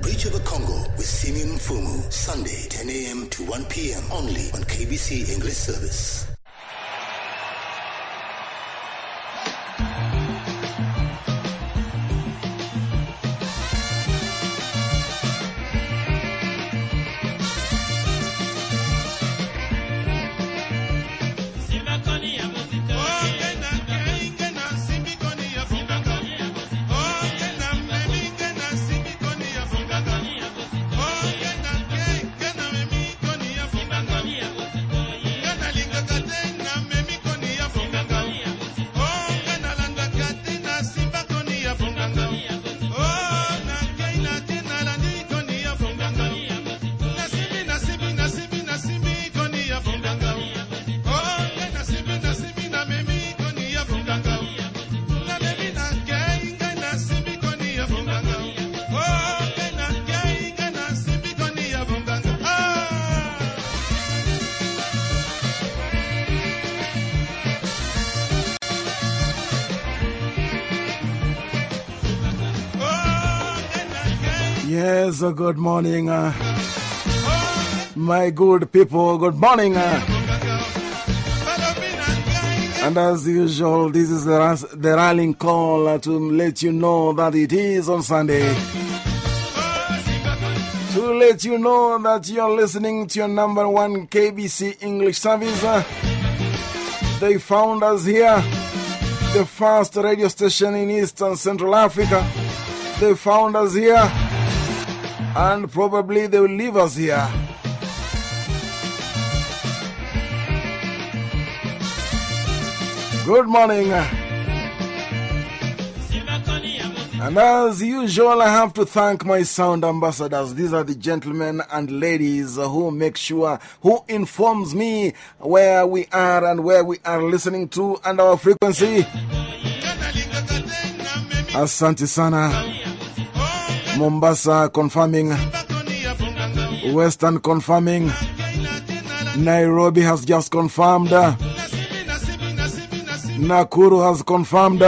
Bridge of the Congo with Simeon Fumu, Sunday, 10 a.m. to 1 p.m. only on KBC English Service. Yes, good morning, uh, my good people. Good morning. Uh, and as usual, this is the, rallying call uh, to let you know that it is on Sunday. To let you know that you're listening to your number one KBC English service. They found us here, the first radio station in Eastern Central Africa. They found us here and probably they will leave us here. Good morning. And as usual, I have to thank my sound ambassadors. These are the gentlemen and ladies who make sure, who informs me where we are and where we are listening to and our frequency. Asante sana. Mombasa confirming, Western confirming, Nairobi has just confirmed, Nakuru has confirmed.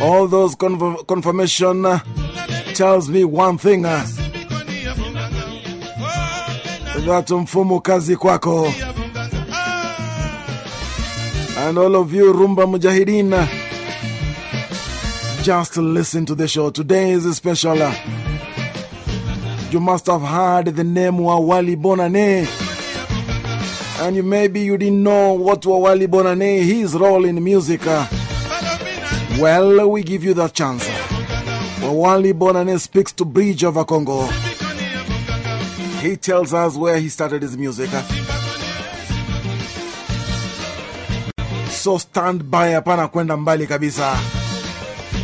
All those conf confirmation tells me one thing. That mfumu kazi kwako. And all of you Rumba Mujahideen just listen to the show. Today is a special. Uh, you must have heard the name Wawali Bonane. And you, maybe you didn't know what Wawali Bonane, his role in music. Uh. Well, we give you that chance. Wawali Bonane speaks to Bridge over Congo. He tells us where he started his music. Uh. So stand by, hapana kwenda mbali kabisa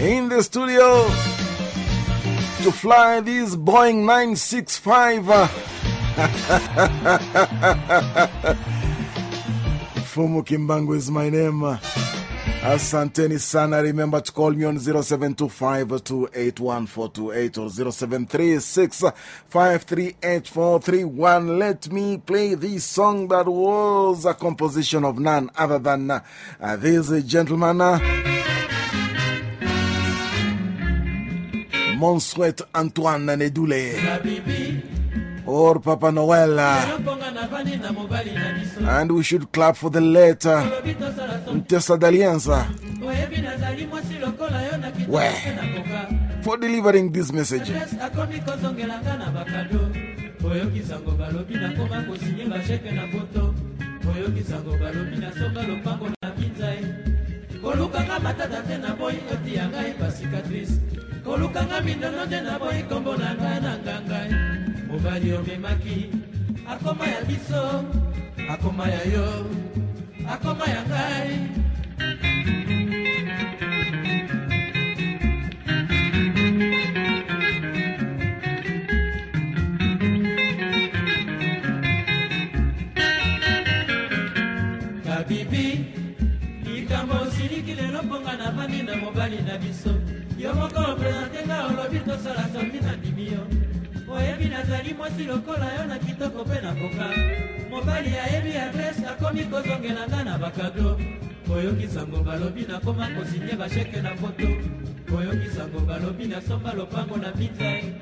in the studio to fly this Boeing 965. Fumu Kimbangu is my name. Asanteni sana. Remember to call me on 0725281428 or 0736538431. Let me play this song that was a composition of none other than uh, this gentleman. Uh, Monsouet Antoine Nedule or Papa Noel. Uh, and we should clap for the letter Ntesa Dalienst. Where? For delivering this message. matata te na kolukanga mindono te na boyi kombo na ngai na ngangai mobali omemaki akoma ya biso akoma ya yo akoma ya ngai. Kabibi likambo osiliki lelo mponga navandi na mobali na biso yo moko opresente nga olobi tosala sombi na ndimi yo oyebi nazali mwasi lokola yo na kitoko mpe na koka mobali ayebi adrese akomi kozongela nga na bakado. Oyoki sango balobi nakoma kosinye basheke na foto. Koyokisango balobi nasomba lopango na bitai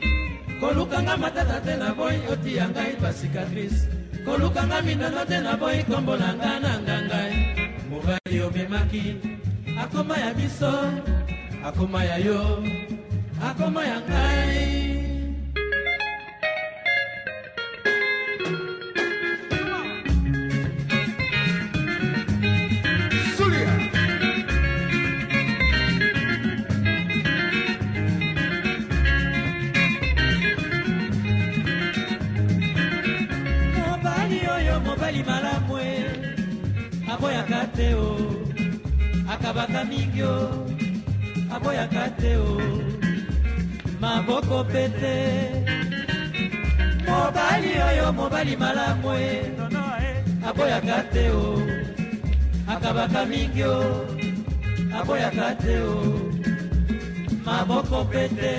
kolukanga matata te na boyi otiya ngai basikatrice kolukanga mindono te na boyi kombo na nga na ngangai. Mobali omemaki akoma ya biso akoma ya yo akoma ya ngai. Mobali malamu aboyaka te o. Akabaka mingi o aboyaka te o. Maboko pete mobali oyo mobali malamu e aboyaka te o. Akabaka mingi o. Aboyaka te o. Maboko pete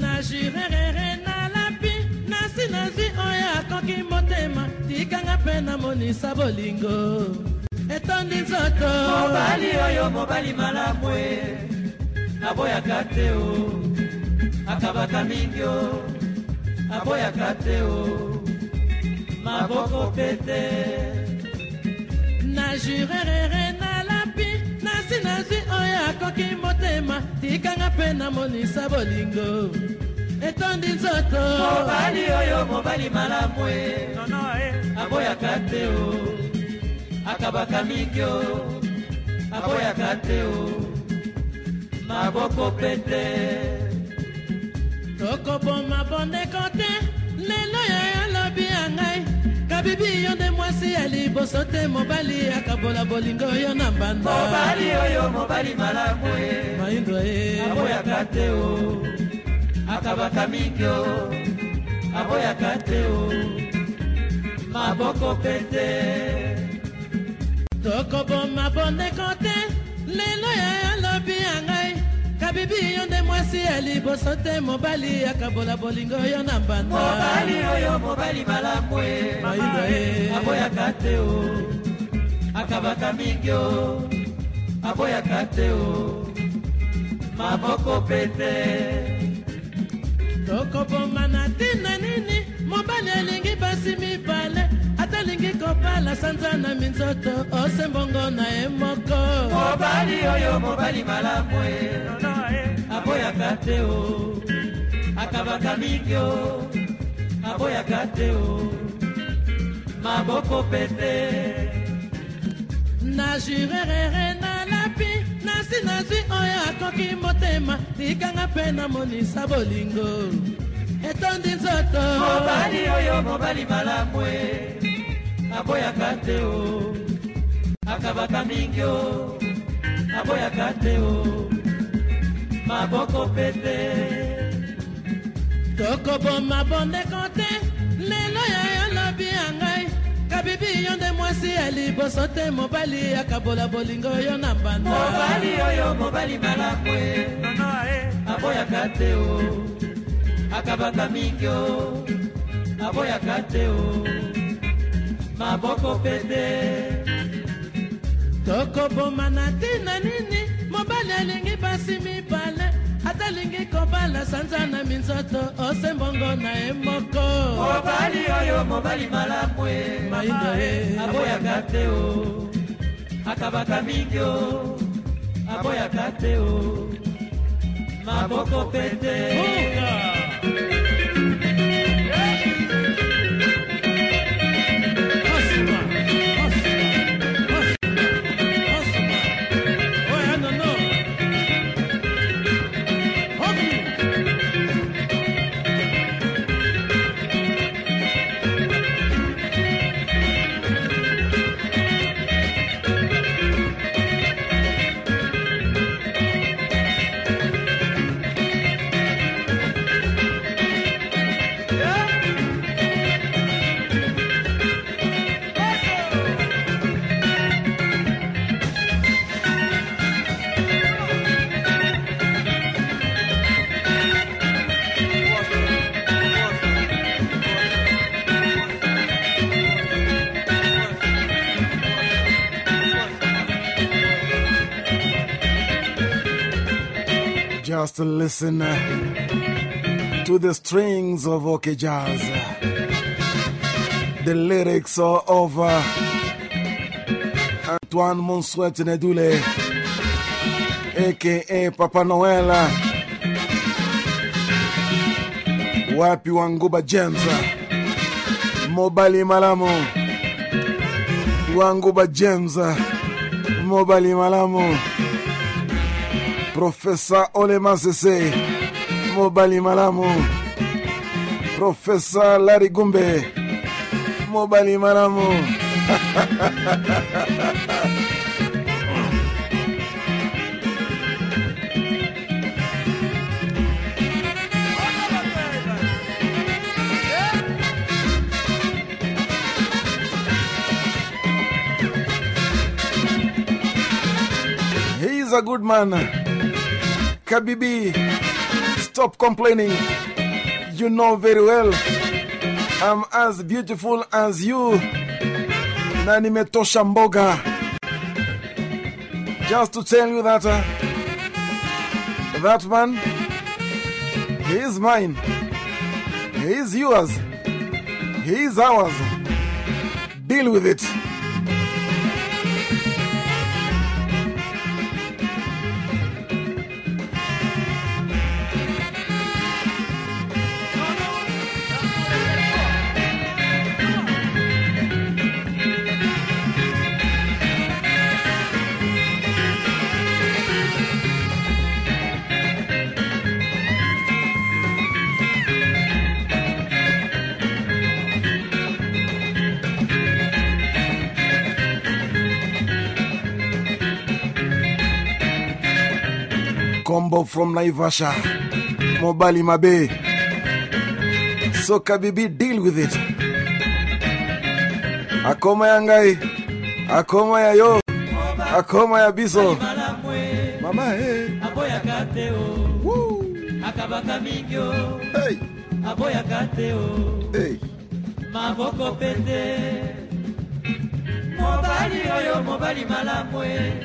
na jurerere nalapi. Nasi nazwi oyo akoki motema. Tikanga mpe namonisa bolingo etondi nzoto. Mobali oyo mobali malamu e. Aboyaka te o. Akabaka mingi o. Aboyaka te o. Maboko pete na jurerere nalapi nasi nazwi oyo akoki motema. Tikanga mpe namonisa bolingo. Etondi nzoto. Mobali oyo mobali malamu e. Aboyaka te o akabaka mingi o aboyaka te o maboko pete tokoboma bondeko te lelo ya alobi ya ngai. Kabibi yo nde mwasi ya liboso te mobali akabola bolingo yo na mbanda. Mobali oyo mobali malamu e. Maindo e. Aboyaka te o akabaka mingi o aboyaka te o maboko pete tokoboma bondeko te lelo ya alobi ya ngai. Kabibi yo nde mwasi ya liboso te mobali akabola bolingo yo na mbanda. Mobali oyo mobali malamu e maindo e aboyaka te o. Akabaka mingi o aboyaka te o. Maboko pete. Tokoboma na ntina nini mobali mibale kopala sanza na minzoto osembongo na ye moko. Mobali oyo mobali malamu e. Aboyaka te o. Akabaka mingi o aboyaka te o. Maboko pete. Na jurerere nalapi nasi nazwi oyo akoki motema tikanga mpe namonisa bolingo. Etondi nzoto. Mobali oyo mobali malamu e aboyaka te o. Akabaka mingi o. Aboyaka te o. Maboko pete tokoboma bondeko te lelo ya yolobi ya ngai. Kabibi yo nde mwasi ya liboso te. Mobali akabola bolingo yo na mbanda. Mobali oyo mobali malamu e aboyaka te o. Akabaka mingi o. Aboyaka te o maboko pete tokoboma na ntina nini? Mobali alingi basi mibale. Atalingi kobala sanza na minzoto. Osembongo na ye moko. Mobali oyo mobali malamu e maindo e aboyaka te o. Akabaka mingi o. Aboyaka te o. Maboko pete Just listen uh, to the strings of OK Jazz, the lyrics are of Antoine Monsuet Nedule, aka Papa Noel. Wapi Wanguba James, Mobali Malamu, Wanguba James, Mobali Malamu. Professor Ole Masese, Mobali Malamu, Professor Larry Gumbe, Mobali Malamu. He's a good man. Kabibi, stop complaining. You know very well I'm as beautiful as you. Na nimetosha mboga. Just to tell you that uh, that man, he is mine. He is yours. He is ours. Deal with it. Combo from Naivasha, Mobali Mabe. So Kabibi, deal with it. Akoma ya ngai, akoma ya yo, akoma ya biso. Mama, hey. te akabaka mingi o Hey, aboyaka te o. Hey. maboko pete. Mobali oyo mobali malamu e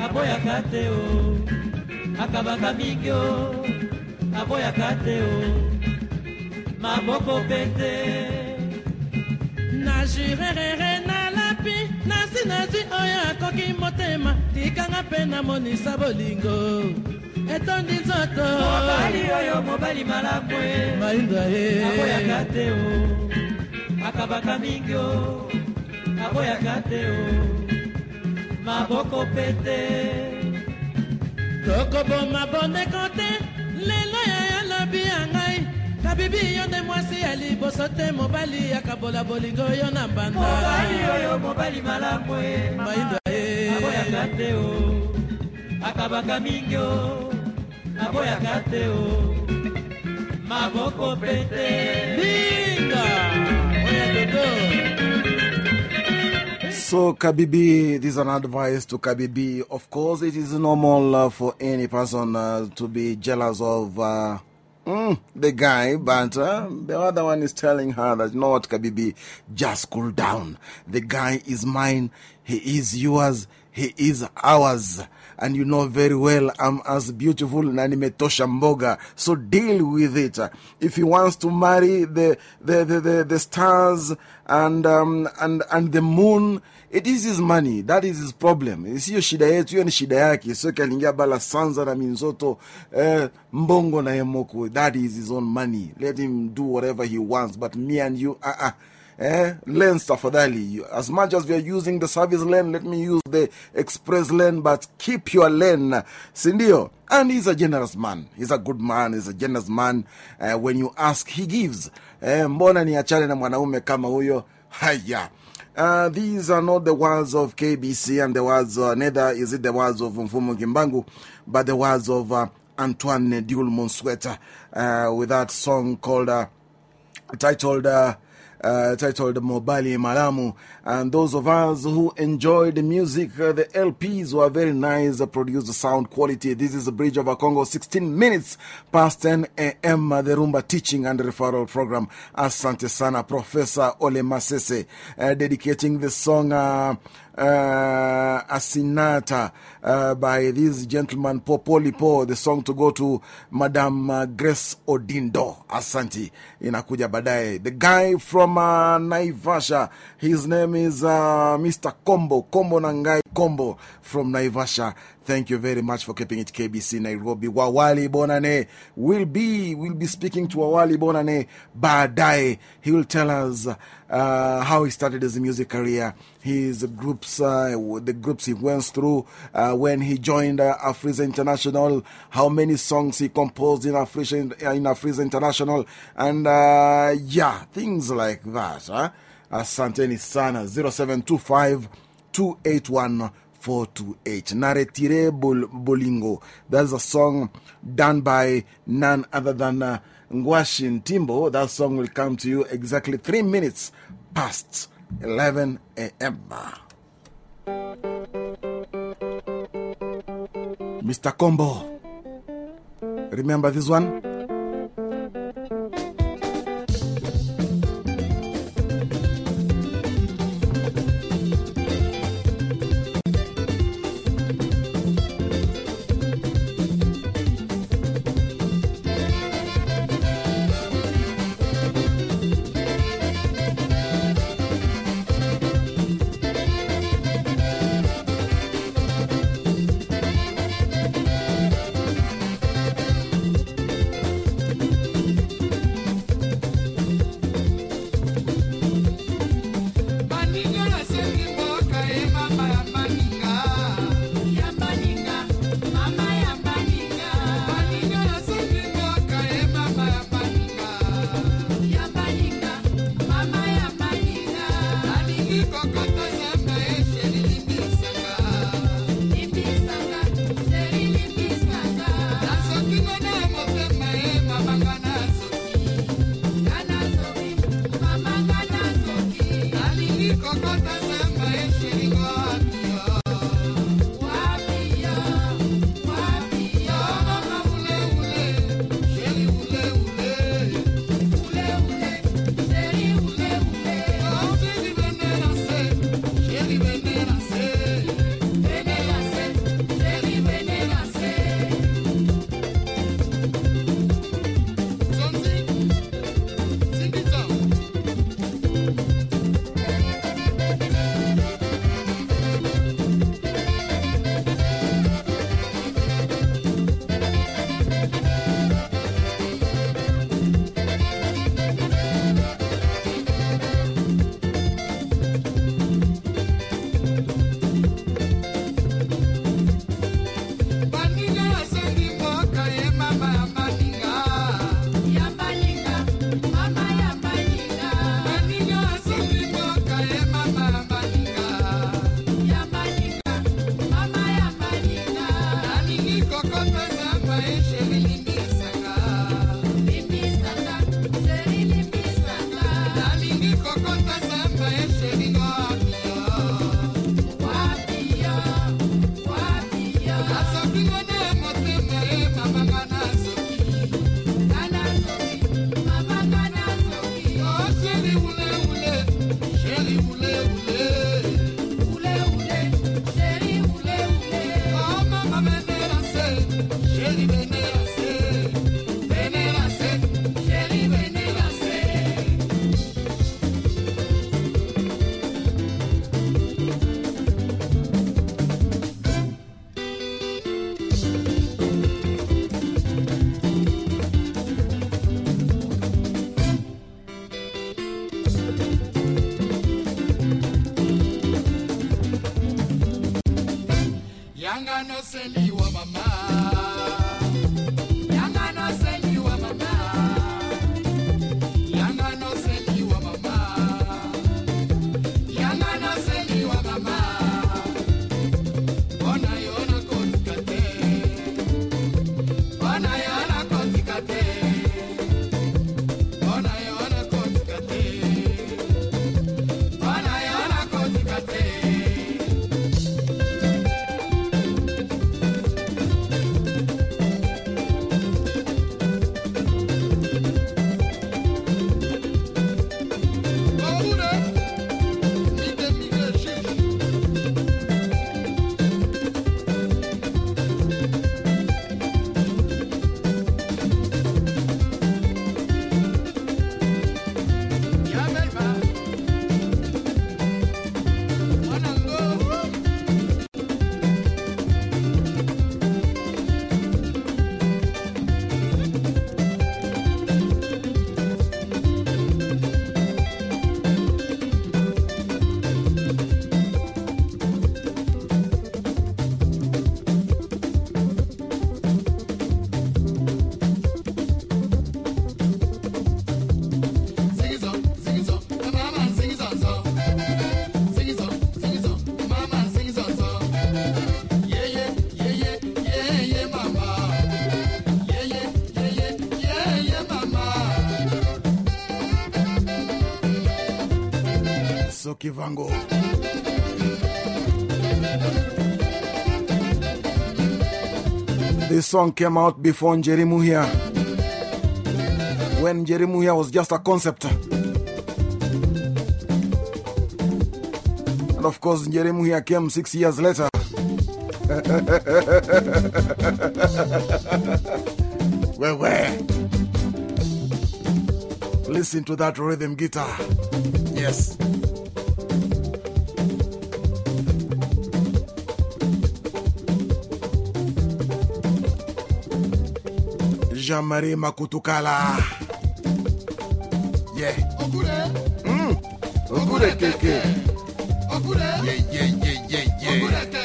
aboyaka te o akabaka mingi o aboyaka te o. Maboko pete. Na jurerere nalapi nasi nazwi oyo akoki motema. Tikanga mpe namonisa bolingo. Etondi nzoto. Mobali oyo mobali malamu e mainda ye. Aboyaka te o. Akabaka mingi o aboyaka te o. Maboko pete tokoboma bondeko te lelo ya yalobi ya ngai. Kabibi yo nde mwasi ya liboso te mobali akabola bolingo yo na mbanda. Mobali oyo mobali malamu e mainda ye. Aboyaka te o. Akabaka mingi o. Aboyaka te o. Maboko pete So, Kabibi, this is an advice to Kabibi. Of course, it is normal uh, for any person uh, to be jealous of uh, mm, the guy, but uh, the other one is telling her that, you know what, Kabibi, just cool down. The guy is mine, he is yours, he is ours. And you know very well I'm as beautiful na nimetosha mboga. So deal with it. If he wants to marry the, the, the, the, the stars and, um, and, and the moon, it is his money. That is his problem. Siyo shida yetu, hiyo ni shida yake. Sio kalingia bala sanza na minzoto, eh, mbongo na yemoku. That is his own money. Let him do whatever he wants. But me and you, uh. -uh. Eh, tafadhali. As much as using the service let me use the express but keep your. Sindio? And a generous man. A good man. A generous man. Uh, when you ask, he gives. Eh, mbona ni achane na mwanaume kama huyo? Haya. Uh, these are not the words of KBC and the words, uh, neither is it the words of Mfumu Kimbangu, but the words of uh, Antoine Diul Monsweta with that song called, titled, uh, titled Mobali Malamu. And those of us who enjoy the music, uh, the LPs were very nice, uh, produced sound quality. This is the Bridge of a Congo, 16 minutes past 10 a.m. Uh, the Rumba Teaching and Referral Program. Asante Sana, Professor Ole Masese, dedicating the song. Uh, Asinata uh, by this gentleman, Popolipo, the song to go to Madam uh, Grace Odindo. Asanti, inakuja baadaye. The guy from uh, Naivasha, his name is uh, Mr. Combo, Combo Nangai Combo from Naivasha. Thank you very much for keeping it KBC Nairobi. Wawali Bonane will be, will be speaking to Wawali Bonane Badai. He will tell us uh, how he started his music career, his groups, uh, the groups he went through uh, when he joined uh, Afrisa International, how many songs he composed in Afrisa, in Afrisa International, and uh, yeah, things like that. Huh? Asanteni sana 0725 281 428. Naretire Bolingo. That's a song done by none other than Nguashi Ntimbo. That song will come to you exactly three minutes past 11 a.m. Mr. Combo. Remember this one? Kivango. This song came out before Njeri Muhia. When Njeri Muhia was just a concept. And of course, Njeri Muhia came six years later. well, well. Listen to that rhythm guitar. Yes. Jean-Marie Makutukala. Yeah. Mm. Ogure keke. Yeah, yeah, yeah, yeah, yeah.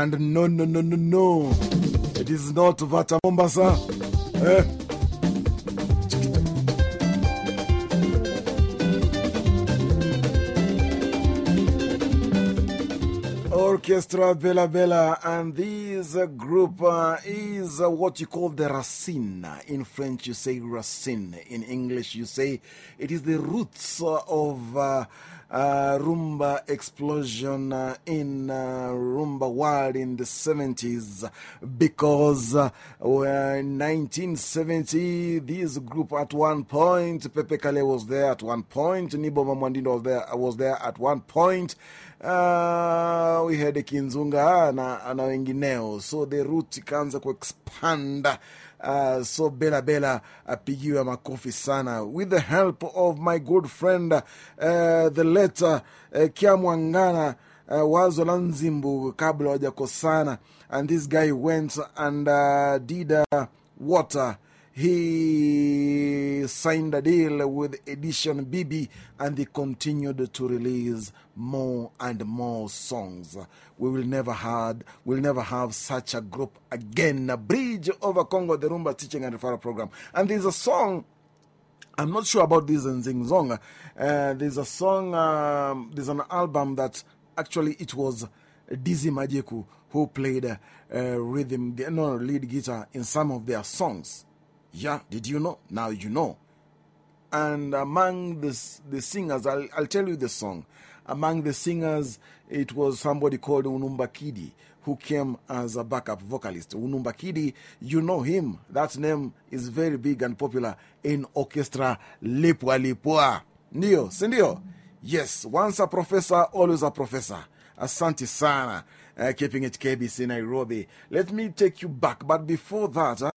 And no, no, no, no, no. It is not Vata Mombasa. Eh? Orchestra Bella Bella, and this uh, group uh, is uh, what you call the racine. In French, you say racine. In English, you say it is the roots uh, of uh, rumba explosion uh, in uh, rumba world in the 70s because uh, in 1970 this group at one point Pepe Kale was there at one point Nyboma Mwandido was there, was there at one point. Uh, we had Kinzunga na, na wengineo. So the root ikaanza kuexpand Uh, so Bella Bella apigiwa makofi sana. With the help of my good friend uh, the letter uh, Kiamwangana uh, Wazo la Nzimbu kabla wajakosana and this guy went and uh, did uh, water he signed a deal with Edition BB and they continued to release more and more songs. We will never had, we'll never have such a group again. A bridge over Congo, the Rumba Teaching and Referral Program. And there's a song. I'm not sure about this in Zing. Uh, there's a song, um, there's an album that actually it was Dizzy Mandjeku who played uh, rhythm, no, lead guitar in some of their songs. Yeah, did you know? Now you know. And among the, the singers, I'll, I'll tell you the song. Among the singers, it was somebody called Unumba Kidi who came as a backup vocalist. Unumba Kidi, you know him. That name is very big and popular in orchestra Lipwa Lipwa. Ndio, sindio? Yes, once a professor, always a professor. Asante sana. Eh, Keeping it KBC Nairobi. Let me take you back. But before that,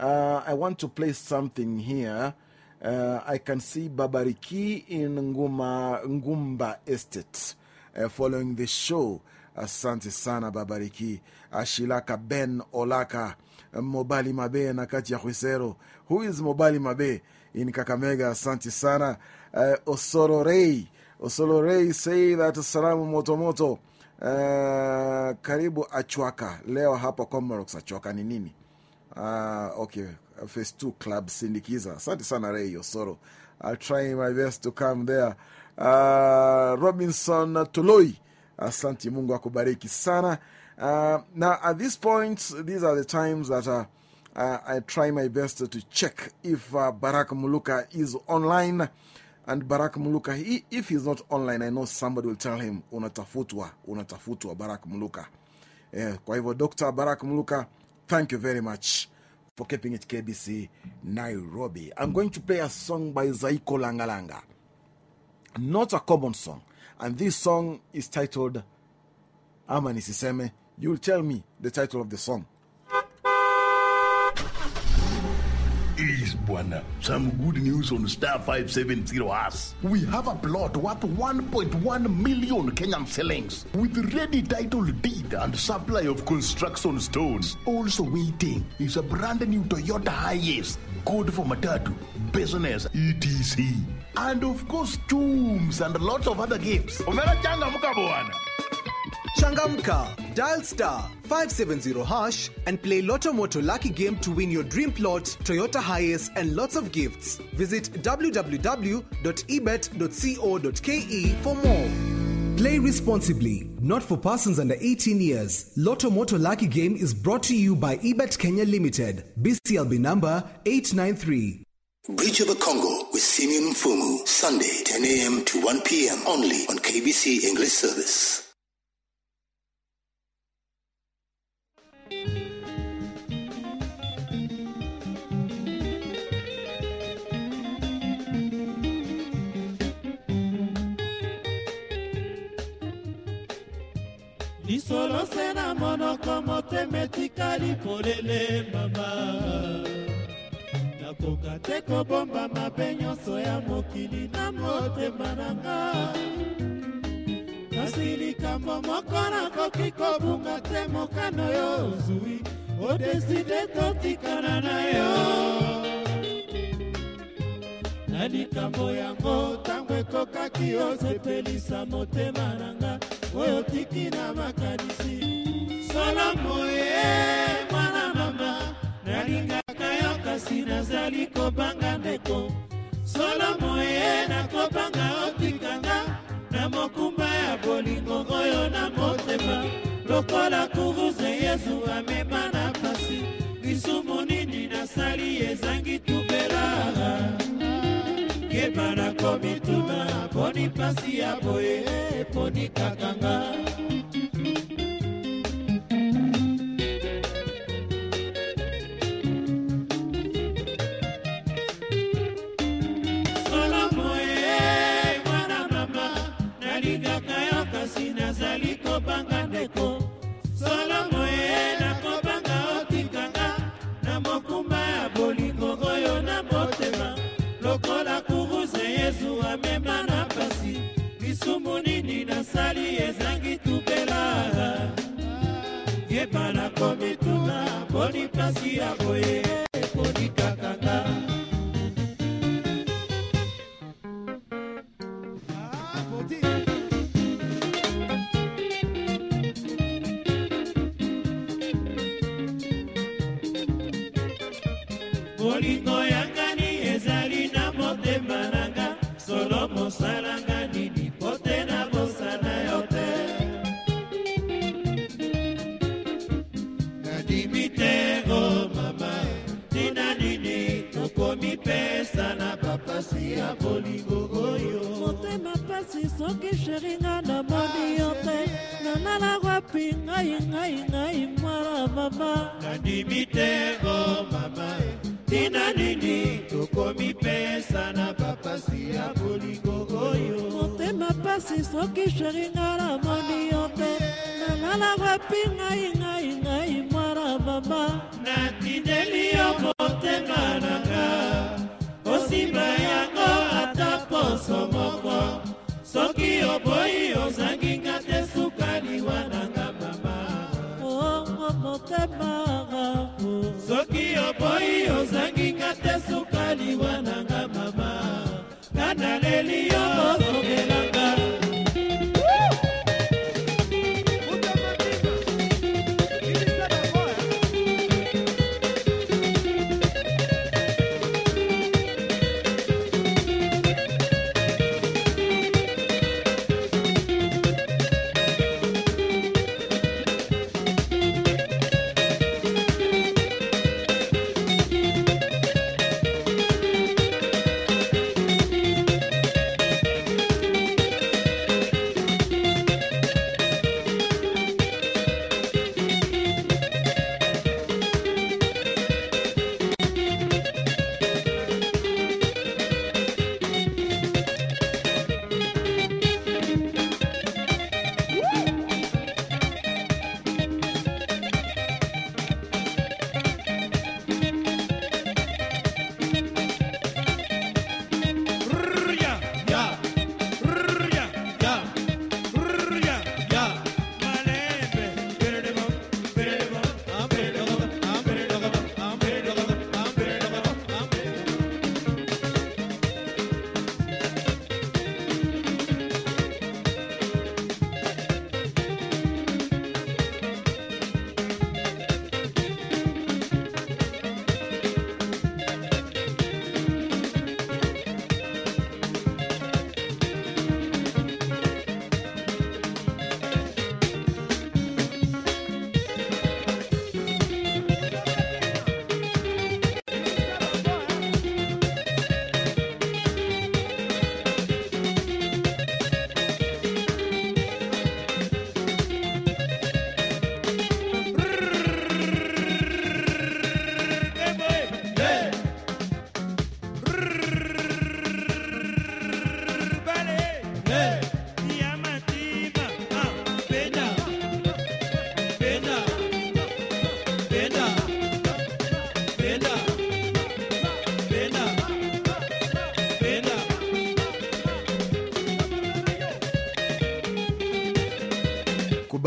uh, I want to play something here. Uh, I can see Babariki in Nguma, Ngumba Estate uh, following the show. Asante sana Babariki. Ashilaka Ben Olaka, Mobali Mabe na kati ya. Who is Mobali Mabe in Kakamega? Asante sana. Uh, Osoro Rei. Osoro Rei say that salamu motomoto. Uh, karibu Achwaka. Leo hapa Comoros Achwaka ni nini? Uh, okay, phase 2 club Sindikiza. Asante sana Ray Yosoro. I'll try my best to come there. Uh, Robinson Toloi. Asante Mungu akubariki sana. Uh, now, at this point, these are the times that uh, uh, I try my best to check if Barack Muluka is online. And Barack Muluka, he, if he's not online, I know somebody will tell him, unatafutwa, unatafutwa Barack Muluka. Eh, kwa hivyo, Dr. Barack Muluka, thank you very much for keeping it KBC Nairobi. I'm going to play a song by Zaiko Langalanga. Not a common song. And this song is titled Ama Nisiseme. You'll tell me the title of the song. Yes, Bwana. Some good news on Star 570 us. We have a plot worth 1.1 million Kenyan shillings with ready title deed and supply of construction stones. Also waiting is a brand new Toyota Hiace, code for Matatu, business, etc. And of course, tombs and lots of other gifts. Changa. Changamka, dial star 570 hash and play Lotto Moto Lucky Game to win your dream plot, Toyota Hiace, and lots of gifts. Visit www.ebet.co.ke for more. Play responsibly, not for persons under 18 years. Lotto Moto Lucky Game is brought to you by Ebet Kenya Limited, BCLB number 893. Bridge of the Congo with Simeon Fumu, Sunday, 10 a.m. to 1 p.m. only on KBC English Service. Lisolo se na monoko motema etikali polele mama. Nakoka te kobomba mabe nyonso ya mokili na motema na nga. Kasi likambo moko nakoki kobunga te mokano yo ozwi odeside totikana na yo. Na likambo yango ntango ekokaki osepelisa motema na nga oyo tiki na makanisi solo moye mpasi ya boye eponi kakanga.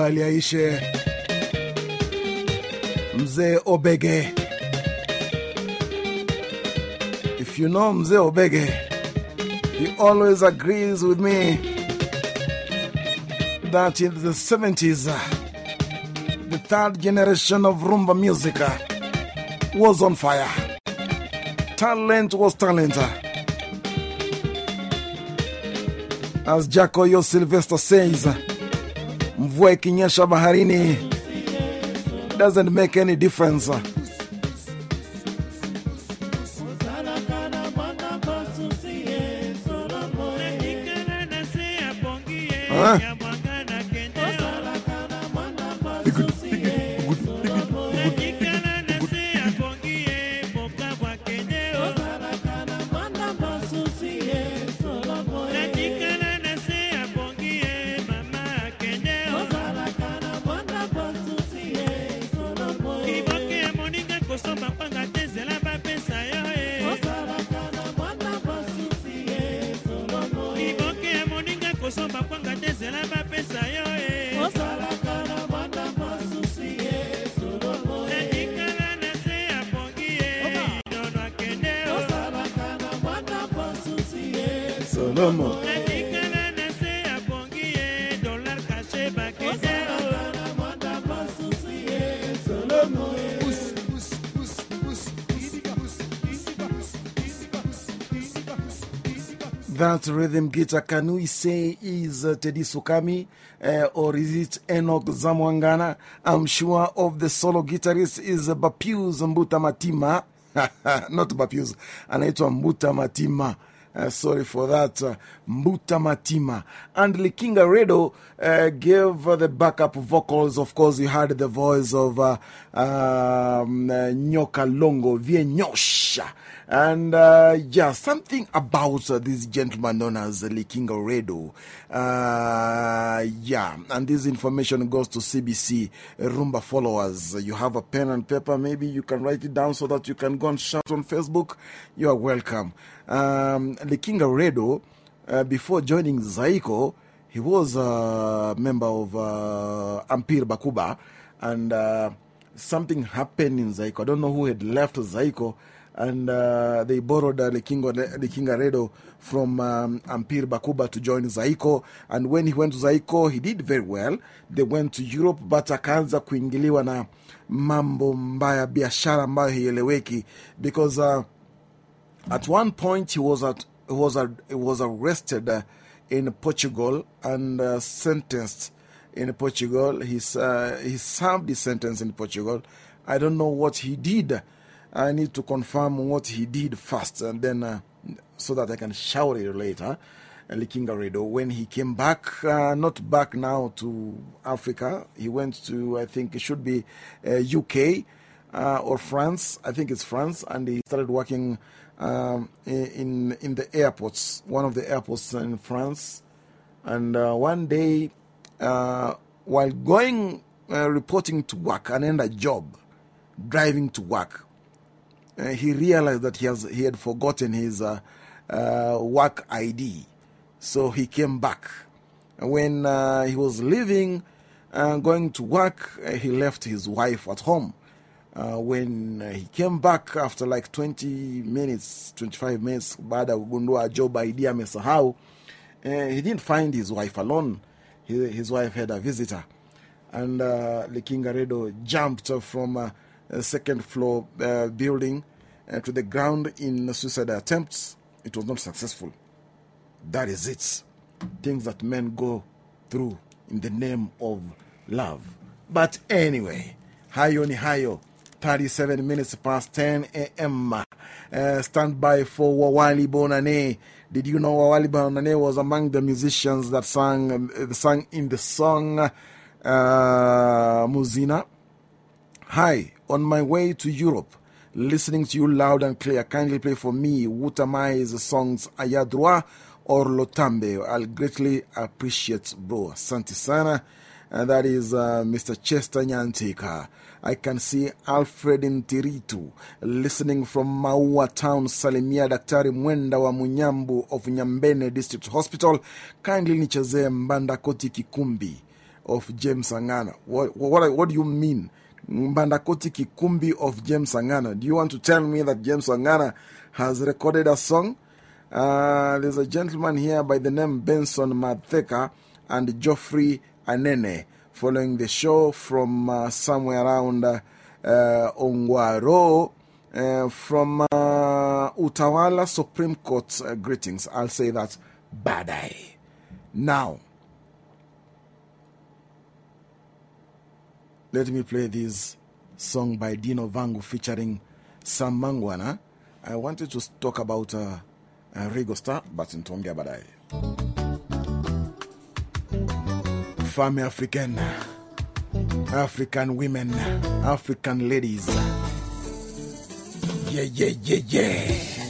Aishe mzee obege. If you know mzee obege he always agrees with me that in the 70s uh, the third generation of rumba music was on fire. Talent was talent. As jacoyo sylvester says mvua ikinyesha baharini. Doesn't make any difference o That rhythm guitar, can we say is uh, Teddy Sukami uh, or is it Enoch Zamwangana? I'm sure of the solo guitarist is uh, Bapius Mbuta Matima. Not Bapuse, anaitwa Mbuta Matima. Uh, sorry for that, uh, Mbuta Matima. And Likinga Redo uh, gave the backup vocals. Of course, you heard the voice of uh, um, Nyoka Longo, Vienyosha. And yeah, something about this gentleman known as Likinga Redo. Yeah, and this information goes to KBC Rumba followers. You have a pen and paper, maybe you can write it down so that you can go and shout on Facebook. You are welcome. Um, Likinga Redo, uh, before joining Zaiko, he was a member of uh, Empire Bakuba, and uh, something happened in Zaiko. I don't know who had left Zaiko, and uh, they borrowed uh, Likingo, Likinga Redo from um, Empire Bakuba to join Zaiko. And when he went to Zaiko, he did very well. They went to Europe, but akaanza kuingiliwa na mambo mbaya, biashara ambayo hieleweki because uh, at one point he was, at, he was, at, he was arrested uh, in Portugal and uh, sentenced in Portugal. He's, uh, he served his sentence in Portugal. I don't know what he did. I need to confirm what he did first and then so that I can shout it later. Likinga Redo. When he came back, not back now to Africa, he went to, I think it should be UK or France. I think it's France. And he started working um, in, in the airports, one of the airports in France. And uh, one day, uh, while going uh, reporting to work and end a job, driving to work, uh, he realized that he, has, he had forgotten his uh, work ID. So he came back. When he was leaving, going to work, he left his wife at home. Uh, when uh, he came back after like 20 minutes, 25 minutes, baada ya kugundua job ID amesahau, uh, he didn't find his wife alone. He, his wife had a visitor. And uh, Likinga Redo jumped from uh, a second floor uh, building uh, to the ground in suicide attempts. It was not successful. That is it. Things that men go through in the name of love. But anyway, hayo ni hayo. 37 minutes past 10 a.m. Uh, stand by for Wawali Bonane. Did you know Wawali Bonane was among the musicians that sang, um, sang in the song uh, Muzina? Hi, on my way to Europe, listening to you loud and clear. Kindly play for me Wutamai's songs Ayadrua or Lotambe. I'll greatly appreciate, bro. Santisana. And that is uh, Mr. Chester Nyantika. I can see Alfred Ntiritu listening from Maua Town, Salimia Daktari Mwenda wa Munyambu of Nyambene District Hospital. Kindly nichezee Mbanda Koti Kikumbi of James Angana. What, what, what do you mean? Mbandakoti Kikumbi of James Angana. Do you want to tell me that James Angana has recorded a song? Uh, there's a gentleman here by the name Benson Matheka and Geoffrey Anene following the show from uh, somewhere around uh, uh, Ongwaro. Uh, from uh, Utawala Supreme Court uh, greetings. I'll say that badai. Now, let me play this song by Dino Vangu featuring Sam Mangwana. I wanted to talk about uh, Rigo Star, but in Tongia Badai. African, African women, African ladies. Yeah, yeah, yeah, yeah.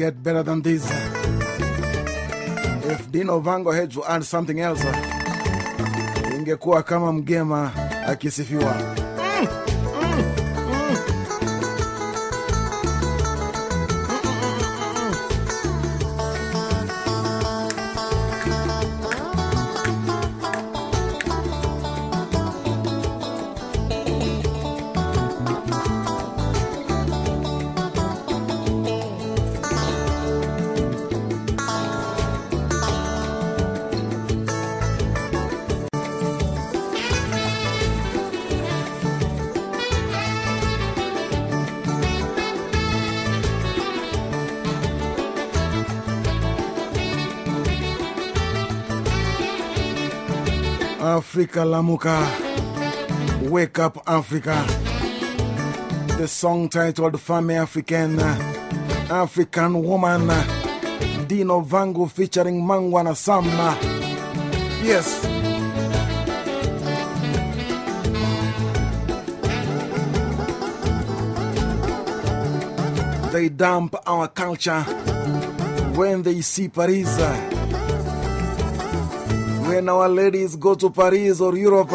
Get better than this. If Dino Vango had to add something else, ingekuwa kama mgema akisifiwa. Africa Lamuka. Wake up, Africa. The song titled Femme African, African Woman. Dino Vangu featuring Mangwana Sama. Yes. They dump our culture when they see Paris. When our ladies go to Paris or Europe,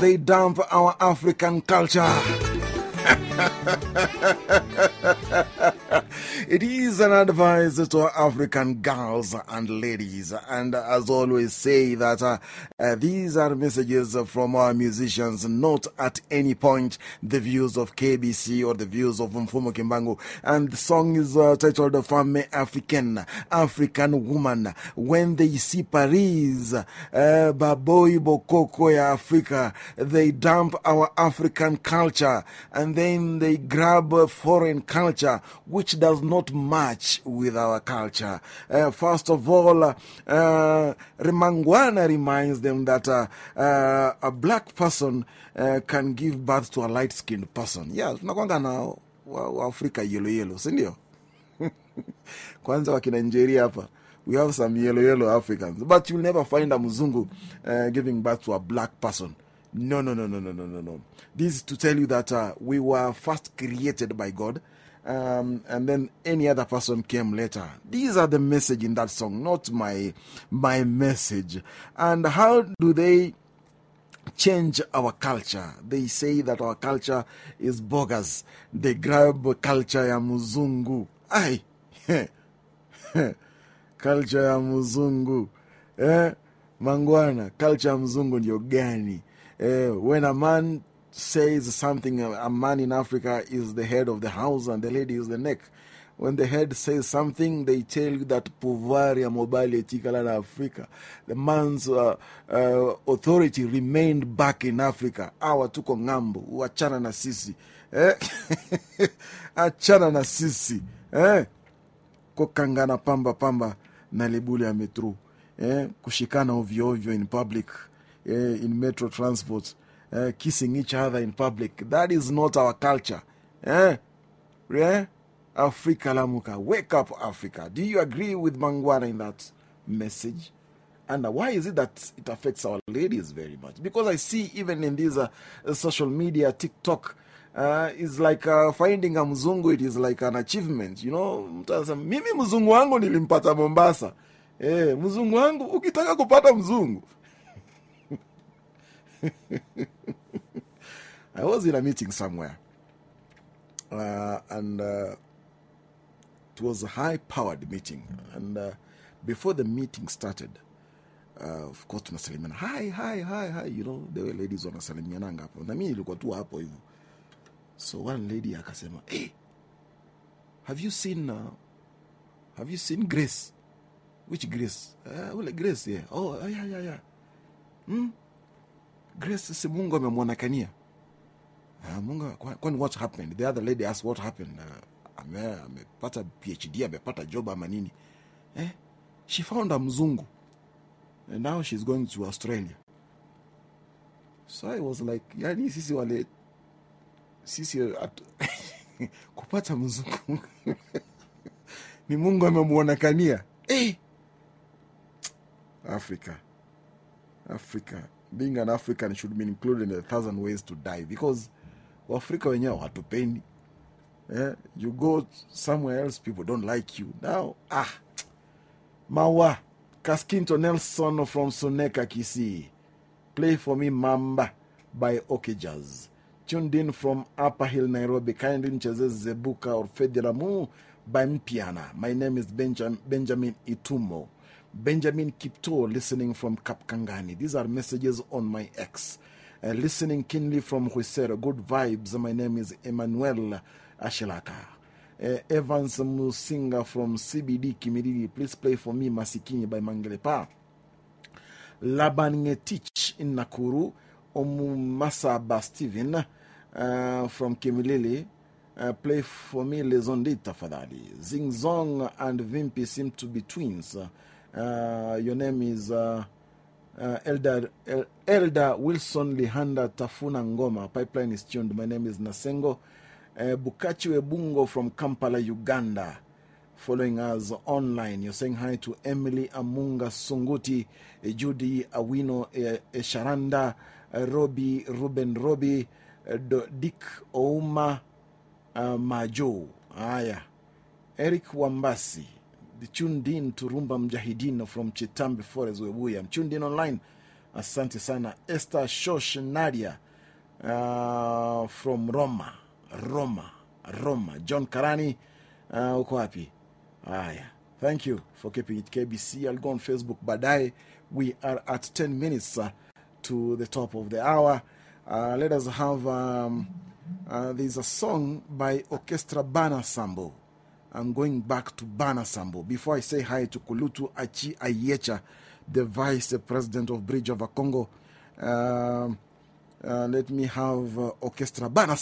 they dump our African culture. it is an advice to African girls and ladies. And as always, say that uh, uh, these are messages from our musicians, not at any point the views of KBC or the views of Mfumu Kimbangu. And the song is uh, titled Femme African, African Woman. When they see Paris, uh, Baboy Bokoko ya Africa, they dump our African culture and then they grab foreign culture which does not match with our culture. Uh, first of all, uh, Remangwana reminds them that uh, uh, a black person uh, can give birth to a light skinned person. Yeah, tunakwanga na Africa yellow yellow, sindio? Kwanza Nigeria hapa. We have some yellow yellow Africans, but you'll never find a Muzungu uh, giving birth to a black person. No, no, no, no, no, no, no, no. This is to tell you that we were first created by God. Um, and then any other person came later. These are the message in that song, not my, my message. And how do they change our culture? They say that our culture is bogus. They grab culture ya muzungu. Ay, culture ya muzungu. Eh? Mangwana, culture ya mzungu gani? Eh, when a man says something, a man in Africa is the head of the house and the lady is the neck. When the head says something, they tell you that pouvoir mobile etikala na Africa. The man's uh, uh, authority remained back in Africa. Awa tuko ngambo, wachana na sisi. Eh? Achana na sisi. Eh? Kokangana pamba pamba na ya metro. Eh? Kushikana ovyo ovyo in public, eh? in metro transport. Uh, kissing each other in public. That is not our culture. Eh? Yeah? Africa Lamuka. Wake up, Africa. Do you agree with Mangwana in that message? And why is it that it affects our ladies very much? Because I see even in these uh, social media, TikTok, uh, is like uh, finding a mzungu, it is like an achievement. You know, mimi mzungu wangu nilimpata Mombasa. Eh, mzungu wangu, ukitaka kupata mzungu. I was in a meeting somewhere, uh, and uh, it was a high powered meeting. And uh, before the meeting started, uh, of course, tunasalimiana hi, hi, hi, hi. You know, the ladies wanasalimiananga hapo, na. So one lady akasema, hey, have you seen, uh, Have you seen Grace? Which Grace? Uh, well, Grace, yeah. Oh, yeah, yeah, yeah. Hmm? Grace si Mungu amemwonekania. Uh, Mungu, kwa- kwani what happened? The other lady asked what happened. Uh, ame, amepata PhD, amepata job ama nini. Eh? She found a mzungu. And now she's going to Australia. So I was like, yani sisi wale sisi at, kupata mzungu ni Mungu amemwonekania. Eh! Africa. Africa. Being an African should be included in a thousand ways to die because Waafrika wenyewe hawatupendi. Eh? You go somewhere else, people don't like you. Now, ah, Mawa, Kaskinto Nelson from Soneka kisi Play for me Mamba by Okejaz. Tuned in from Upper Hill, Nairobi. Kindly nichezee Zebuka or fedelamu by Mpiana. My name is Benjam, Benjamin Itumo. Benjamin Kipto, listening from Kapkangani. These are messages on my ex. Uh, listening keenly from Huisero. Good vibes. My name is Emmanuel Ashilaka. Uh, Evans Musinga from CBD Kimididi. Please play for me Masikini by Mangelepa. Laban Ngetich in Nakuru, Omumasaba Steven uh, from Kimilili. Uh, play for me Lezondi tafadhali. Zing Zong and Vimpi seem to be twins. Your name is uh, uh, Elder, El, Elder Wilson Lihanda Tafuna Ngoma. Pipeline is tuned. My name is Nasengo. Uh, Bukachi Webungo from Kampala, Uganda following us online. You're saying hi to Emily Amunga Sunguti, eh, Judy Awino eh, Sharanda, eh, Robbie Ruben Robbie, Dick Ouma uh, Majo. Aya. Eric Wambasi. Tuned in to Rumba Mjahidino from Chitambi Forest, Webuya. I'm tuned in online. Asante sana. Esther Shosh Nadia uh, from Roma. Roma. Roma. John Karani. Uh, uko wapi? Thank you for keeping it KBC. I'll go on Facebook. Badai, we are at 10 minutes uh, to the top of the hour. Uh, let us have, um, uh, there's a song by Orchestra Bana Sambo. I'm going back to Bana Sambo. Before I say hi to Kulutu Achi Ayecha, the Vice President of Bridge over Congo, um, uh, let me have uh, Orchestra Bana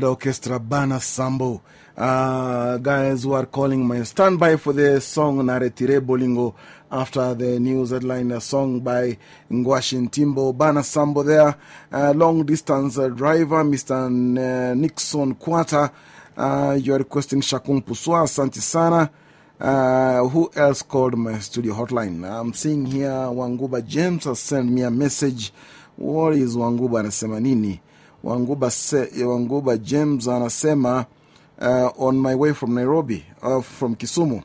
called Orchestra Bana Sambo. Uh, guys who are calling my standby for the song Naretire Bolingo after the news headline, a song by Nguashi Ntimbo, Bana Sambo there. Uh, long distance uh, driver, Mr. Nixon. Uh, you are requesting Shakun Puswa, Santi Sana. Uh, who else called my studio hotline? I'm seeing here Wanguba James has sent me a message. What is Wanguba anasema nini? Wanguba, se, Wanguba James anasema uh, on my way from Nairobi, uh, from Kisumu.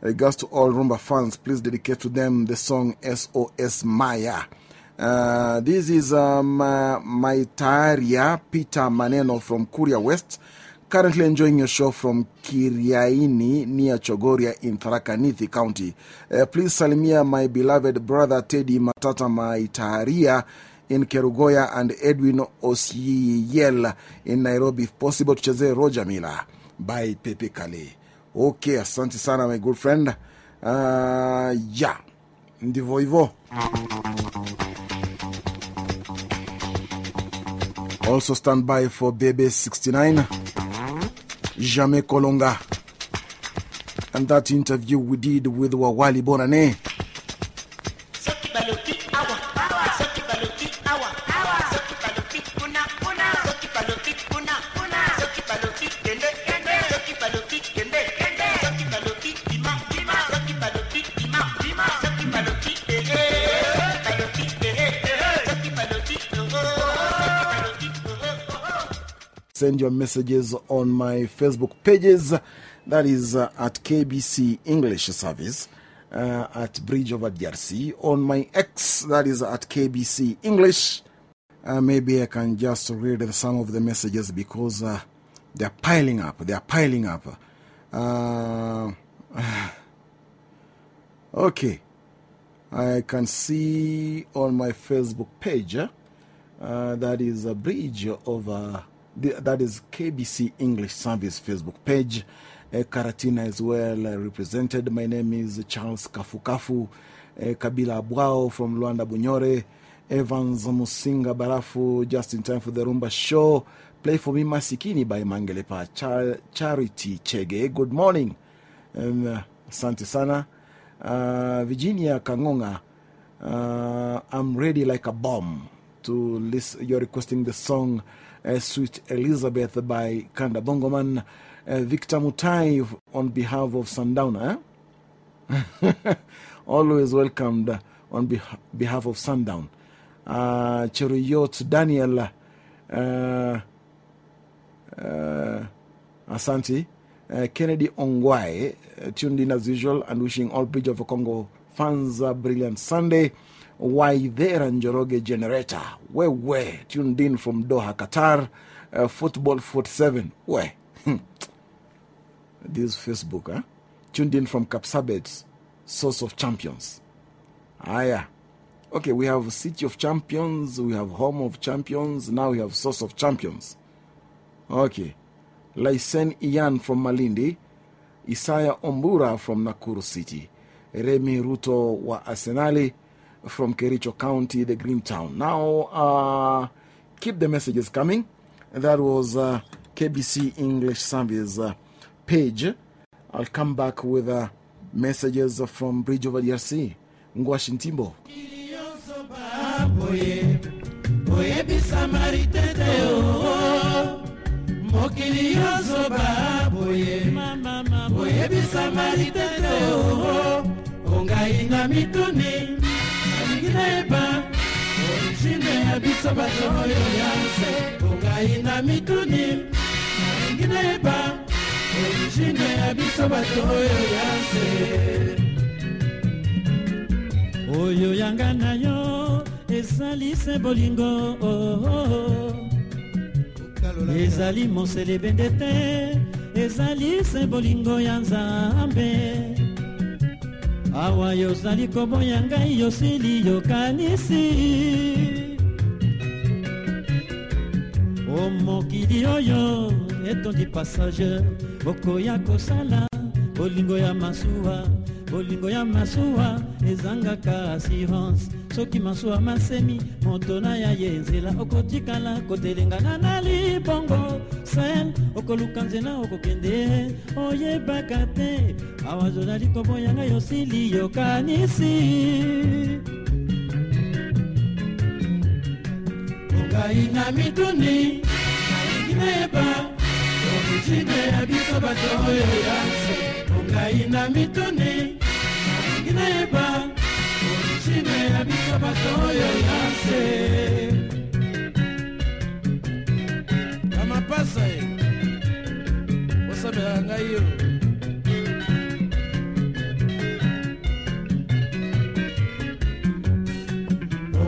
Regards to all Rumba fans, please dedicate to them the song SOS Maya. Uh, this is um, uh, Maitaria Peter Maneno from Kuria West. Currently enjoying your show from Kiriaini near Chogoria in Tharakanithi County. Uh, please salimia my beloved brother Teddy Matata Maitaria in Kerugoya and Edwin Osiel in Nairobi. If possible, tuchezee Roger Miller by Pepe Kalle. Okay, asante sana my good friend. Uh, yeah, ndivyo hivyo. Also stand by for Bebe 69, Jamais Kolonga. And that interview we did with Wawali Bonane. Send your messages on my Facebook pages. That is uh, at KBC English Service, uh, at Bridge over DRC. On my X, that is at KBC English. Uh, maybe I can just read some of the messages because they're piling up. They're piling up. Okay. I can see on my Facebook page that is a bridge over, that is KBC English Service Facebook page. Uh, Karatina is well uh, represented. My name is Charles Kafukafu uh, Kabila Abwao from Luanda Bunyore. Evans Musinga Barafu, just in time for the Rumba show. Play for me Masikini by Mangelepa. Char Charity Chege. Good morning. Um, Asante sana. Uh, Virginia Kangonga. Uh, I'm ready like a bomb to listen. You're requesting the song uh, Sweet Elizabeth by Kanda Bongoman. Uh, Victor Mutai on behalf of Sundowner. eh? Always welcomed on beh behalf of Sundown. Uh, Cheruyot Daniel. Uh, uh, Asante. Uh, Kennedy Ongwae, uh, tuned in as usual and wishing all Bridge of Congo fans a brilliant Sunday. Why there Njoroge Generator? Where, where? Tuned in from Doha, Qatar. Uh, Football 47. Where? this Facebook, huh? Tuned in from Kapsabet, Source of Champions. Ah, yeah. Okay, we have City of Champions, we have Home of Champions, now we have Source of Champions. Okay. Lysen Ian from Malindi, Isaiah Ombura from Nakuru City, Remy Ruto wa Arsenali from Kericho County, the Green Town. Now, uh, keep the messages coming. That was uh, KBC English Service uh, page. I'll come back with messages from Bridge over DRC. Nguashi Ntimbo. boye oyebisa maritete o mokili nyonso baboye oyebisa maritete o ongai na mituni nalingi nayeba origine ya biso bato oyo ya nse. Ongai na mituni. Nalingi nayeba origine ya biso bato oyo ya nse. Oyo yanga na yo ezali se bolingo oh, oh, oh. ezali moselebende te ezali se bolingo ya nzambe awa yozali koboya ngai yosili yokanisi. O mokili oyo etondi passage bokoya kosala bolingo ya masuwa bolingo ya masuwa ezangaka assurance soki masuwa masemi moto na ya ye nzela okotikala kotelengana na libongo. Sel okoluka nzela okokende oyebaka te. Awa zozali koboya ngai osili yokanisi. Ngai na mituni nalingi nayeba origine ya biso bato oyo ya nse. Ngai na mituni nalingi nayeba origine ya biso bato oyo ya nse kamapasa ye osambela ngai yo.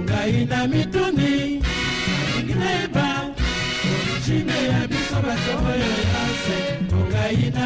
Ngai na mituni nalingi nayeba origine ya biso bato oyo ya nse ngai na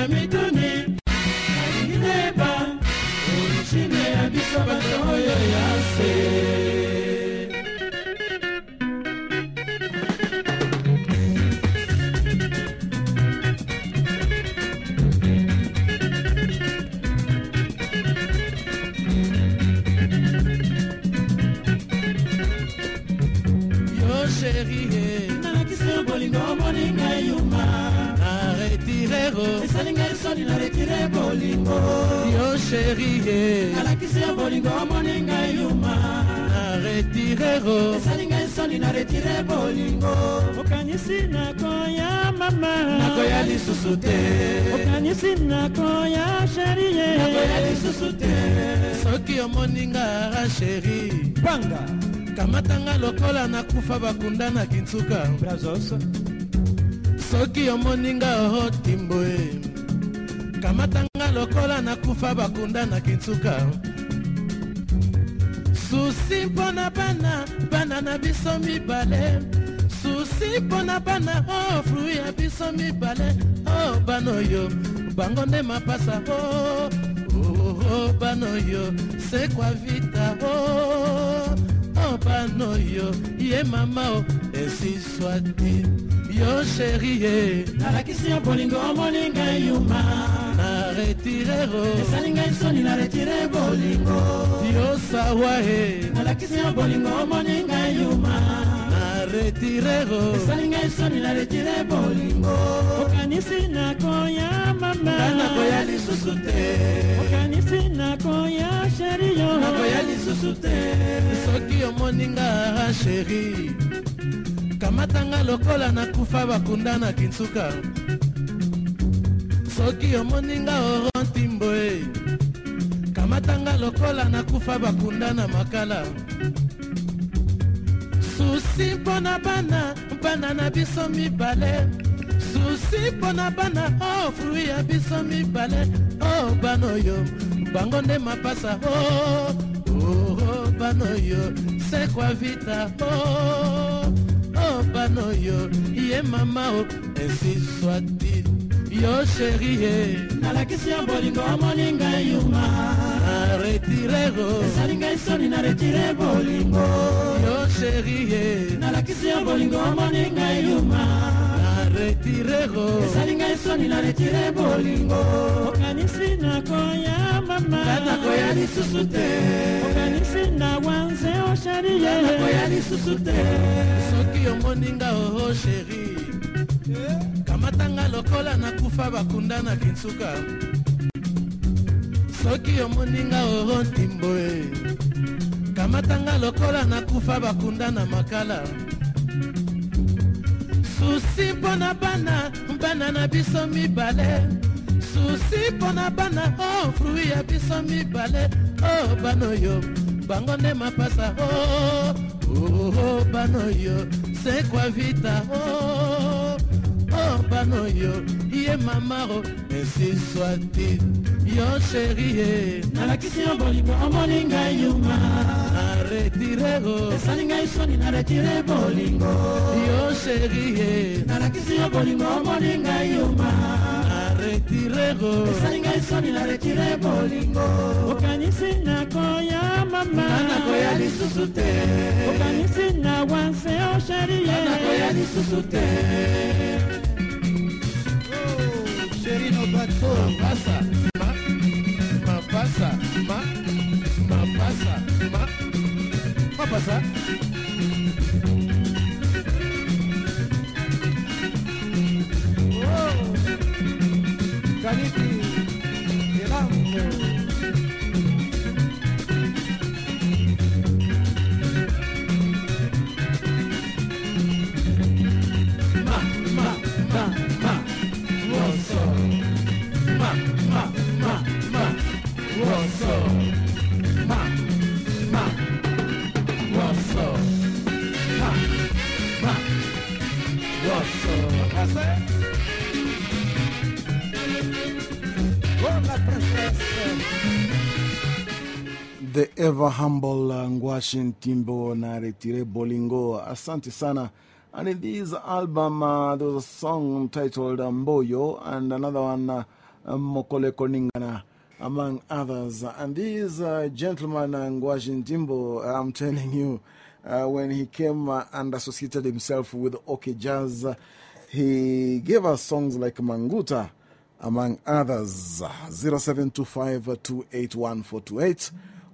sheri nalakisi yo bolingo omoni ngai yuma na retirero esali ngai soni na retire bolingo okanisi nakoya mama. Nakoya lisusu te. Okanisi nakoya sherie. Nakoya lisusu te. Soki omoninga sheri panga. Kamatanga lokola nakufa bakunda na brazos. Soki omoninga otimbo e kamatanga lokola nakufa bakunda na kinsuka susi mpo na bana bana na biso mibale. Susi mpo na bana o oh, flui ya biso mibale. O oh, bana oyo bango nde mapasa o oh, oh, bana oyo sekwa vita o oh, bana oyo ye mama o esiswati yo sheri ye. Nalakisi yo bolingo omoni ngai yuma. Na retirero esali ngai soni na retire bolingo. Yo sawa e nalakisi yo bolingo omoni ngai yuma na retirero. Esali ngai soni na retire bolingo. Okanisi nakoya mama. Nakoya lisusu te. Okanisi nakoya sherio nakoya lisusu te. Soki omoninga sheri. Kamatanga lokola nakufa bakunda na kinsuka soki omoninga orontimbo e kamatanga lokola nakufa bakunda na makala susi mpo na bana bana na biso mibale. Susi mpo na bana o oh, frui ya biso mibale. O oh, bana oyo bango nde mapasa o oh, oh, bana oyo sekwa vita o oh, oh, bana oyo ye mama o esiswati yo sheri ye nalakisi yo bolingo omoni ngai yuma na retirero esali ngai soni na retire bolingo. Yo sheri ye nalakisi yo bolingo omoni ngai yuma na retirero esali ngai soni na retire bolingo. Okanisi nakoya mama. Nakoya lisusu te. Okanisi na wanze o sherie nakoya lisusu te. Soki omoninga oo sheri kamatanga lokola nakufa bakunda na kinsuka soki omoninga oo ntimbo e. Kamatanga lokola nakufa bakunda na makala. Susi mpo na bana bana na biso mibale. Susi mpo na bana o oh, frui ya biso mibale. O oh, bana oyo bango nde mapasa o oh, oh, bana oyo sekwa vita? O oh, oh, bana oyo ye mama o esiswati yo sheri ye nalakisi yo bolingo omoni ngai yuma na retirero esali ngai soni na retire bolingo. Yo sheri ye nalakisi yo bolingo omoni ngai yuma na retirero esali ngai soni na retire bolingo. Okanisi nakoya mama. Nakoya lisusu te. Okanisi na wanse o sherie nakoya lisusu te Sheri no bato mapasa ma mapasa ma mapasa ma ça Oh Kaliti the ever humble uh, Timbo na Retire Bolingo. Asante sana. And in this album, uh, there was a song titled uh, Mboyo and another one, uh, Mokole Koningana, among others. And this uh, gentleman, uh, Timbo, I'm telling you, uh, when he came uh, and associated himself with OK Jazz, he gave us songs like Manguta among others. 0725 281428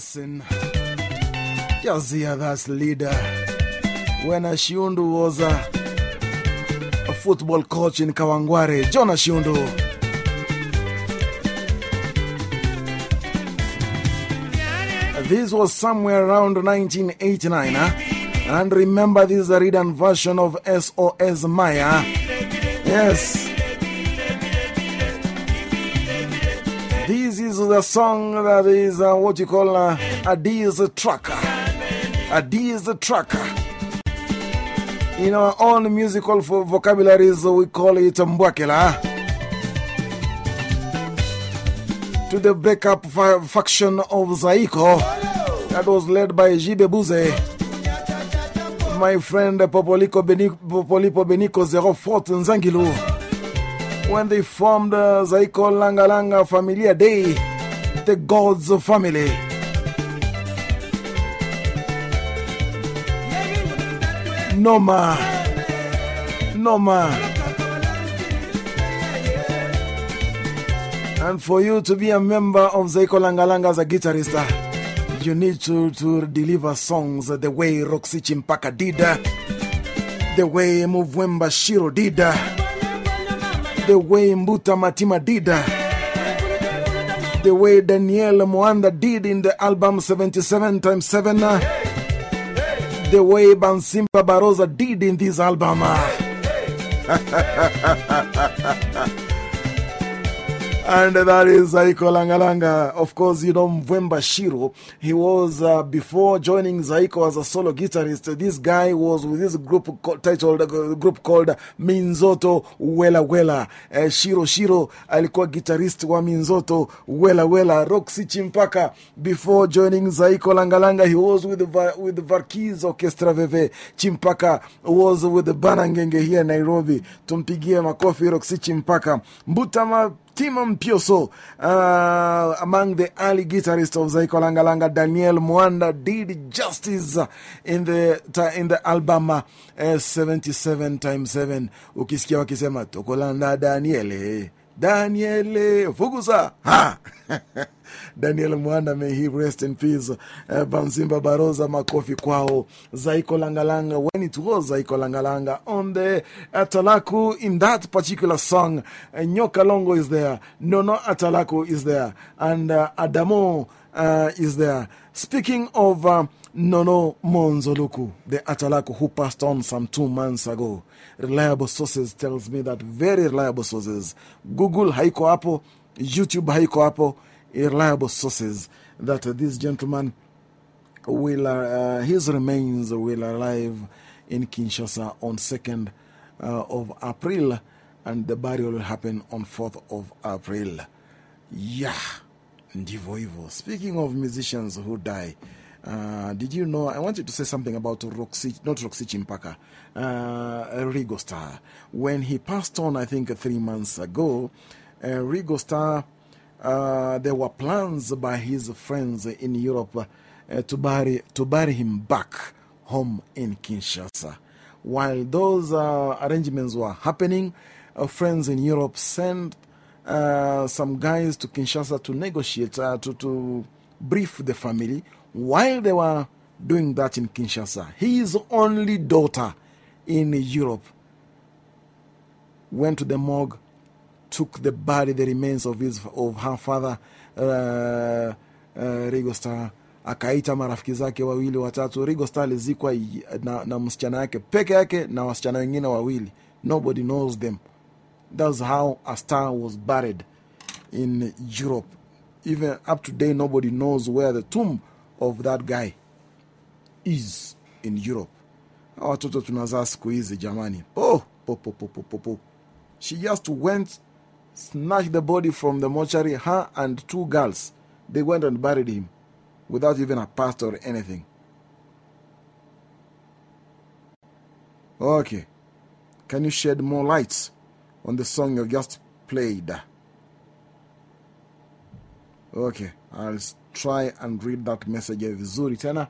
listen. Just hear that leader. When Ashiundu was a, a football coach in Kawangware, John Ashiundu. This was somewhere around 1989. Huh? And remember, this is a written version of SOS Maya. Yes. The song that is uh, what you call uh, a D's tracker. A tracker. In our own musical vocabularies, we call it Mbwakela. To the breakup faction of Zaiko that was led by Jibe Buze. My friend Popolipo Benico, Popolipo Benico 04 Nzangilu. When they formed uh, Zaiko Langa Langa Familia Dei, the God's family. Noma. Noma. And for you to be a member of Zaiko Langalanga as a guitarist, you need to, to deliver songs the way Roxy Tshimpaka did, the way Muvwemba Shiro did, the way Mbuta Matima did, the way Daniel Mwanda did in the album 77 times 7, uh, the way Bansimba Baroza did in this album. Uh. And that is Zaiko Langalanga. Of course, you know Mvemba Shiro. He was, uh, before joining Zaiko as a solo guitarist, this guy was with this group called, titled, uh, group called Minzoto Wela Wela. Uh, Shiro Shiro alikuwa guitarist wa Minzoto Wela Wela. Roxy Chimpaka, before joining Zaiko Langalanga, he was with the, with the Varkiz Orchestra Veve. Chimpaka was with the Banangenge here in Nairobi. Tumpigie makofi Roxy Chimpaka. Mbutama Timo Mpioso, uh, among the early guitarists of Zaiko Langalanga, Daniel Mwanda did justice in the, in the album uh, 77 times 7. Ukisikia wakisema, Tokolanda Daniele, Daniele, Fugusa, ha! Daniel Mwanda, may he rest in peace. Uh, Bansimba Baroza, makofi kwao. Zaiko Langalanga, when it was Zaiko Langalanga on the Atalaku, in that particular song, uh, Nyoka Longo is there, Nono Atalaku is there, and Adamo is there. Speaking of Nono Monzuluku, the Atalaku who passed on some two months ago, reliable sources tells me that very reliable sources, Google haiko hapo, YouTube haiko hapo, reliable sources that this gentleman will, uh, his remains will arrive in Kinshasa on 2nd uh, of April and the burial will happen on 4th of April. Yeah, ndivyo hivyo. Speaking of musicians who die, uh, did you know? I wanted to say something about Roxy, not Roxy Tshimpaka, uh, Rigo Star. When he passed on, I think three months ago, uh, Rigo Star. Uh, there were plans by his friends in Europe uh, to, bury, to bury him back home in Kinshasa. While those uh, arrangements were happening, friends in Europe sent some guys to Kinshasa to negotiate, to, to brief the family. While they were doing that in Kinshasa, his only daughter in Europe went to the morgue took the body, the remains of, his, of her father uh, uh, Rigo Star, akaita marafiki zake wawili watatu. Rigo Star alizikwa na, na msichana yake peke yake na wasichana wengine wawili. Nobody knows them. That's how a star was buried in Europe. Even up to date, nobody knows where the tomb of that guy is in Europe. Watoto tunazaa siku hizi jamani. Po, po, po, po, po, po. She just went snatched the body from the mortuary, her and two girls. They went and buried him without even a pastor or anything. Okay. Can you shed more light on the song you just played? Okay. I'll try and read that message vizuri tena.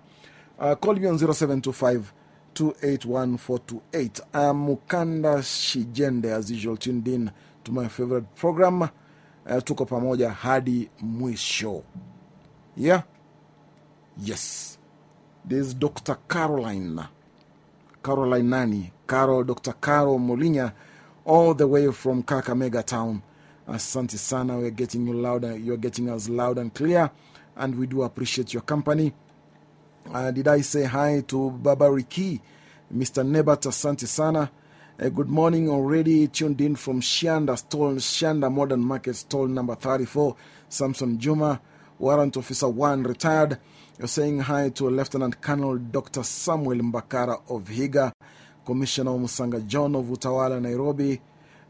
Uh, call me on 0725 281428. I am Mukanda Shijende, as usual, tuned in to my favorite program. Uh, tuko pamoja hadi mwisho. Yeah, Yes. There's Dr. Caroline. Caroline Nani. Caro, Dr. Caro Molinya, all the way from Kakamega town. Asante sana, we're getting you louder. You're getting us loud and clear, and we do appreciate your company. Uh, did I say hi to Baba Riki, Mr. Nebat Asante sana? Uh, good morning, already tuned in from Shanda stall, Shanda Modern Market stall number 34, Samson Juma, Warrant Officer 1, retired. You're saying hi to Lieutenant Colonel Dr. Samuel Mbakara of Higa, Commissioner Musanga John of Utawala, Nairobi,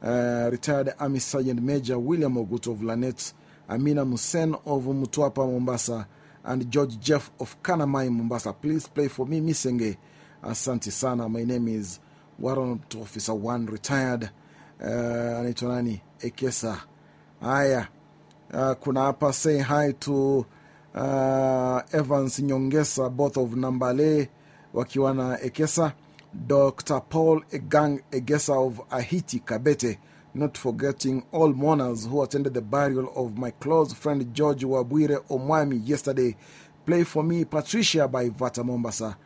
uh, retired Army Sergeant Major William Oguto of Lanet, Amina Musen of Mutwapa, Mombasa, and George Jeff of Kanamai, Mombasa. Please play for me, Misenge. Asante sana. My name is Warrant Officer one retired. Uh, anaitwa nani? Ekesa. Haya. Uh, kuna hapa say hi to uh, Evans Nyongesa, both of Nambale wakiwa na Ekesa. Dr. Paul Egang Egesa of Ahiti Kabete, not forgetting all mourners who attended the burial of my close friend George Wabwire Omwami yesterday. Play for me Patricia by Vata Mombasa,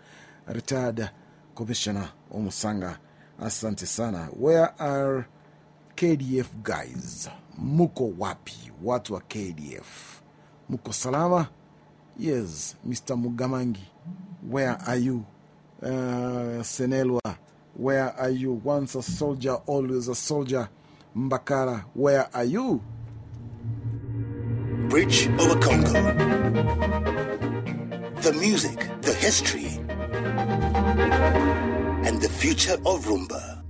retired Commissioner Omusanga. Asante sana. Where are KDF guys? Muko wapi? Watu wa KDF. Muko salama? Yes, Mr. Mugamangi. Where are you? Uh, Senelwa, where are you? Once a soldier, always a soldier. Mbakara, where are you? Bridge over Congo. The music, the history, and the future of Rumba.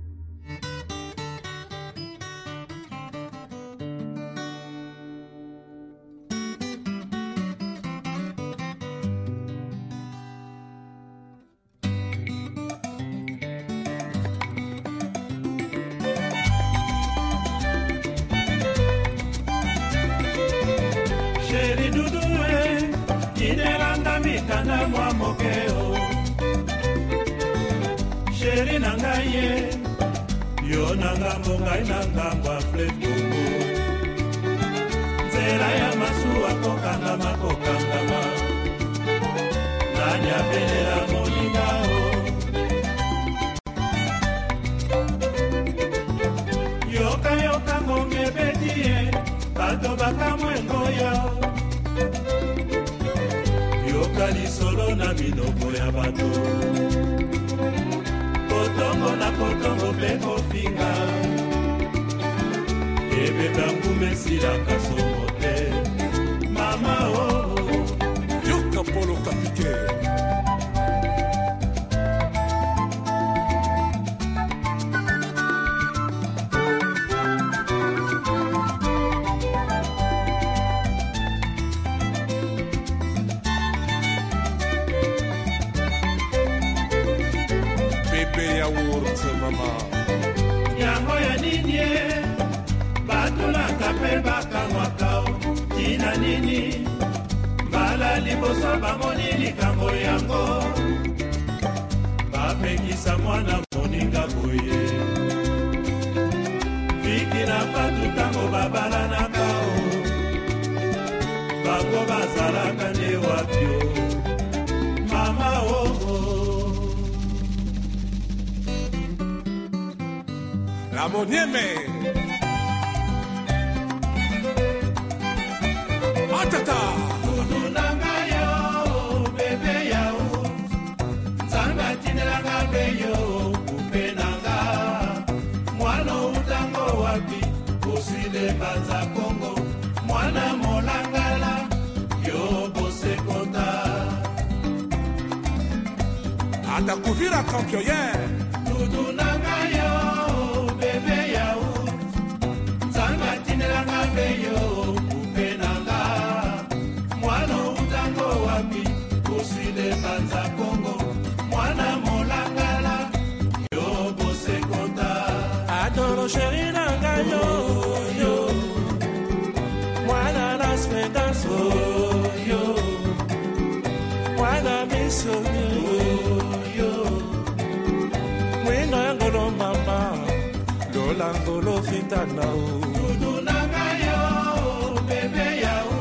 lokola ngolo fitana. O tununanga yo bebe yao.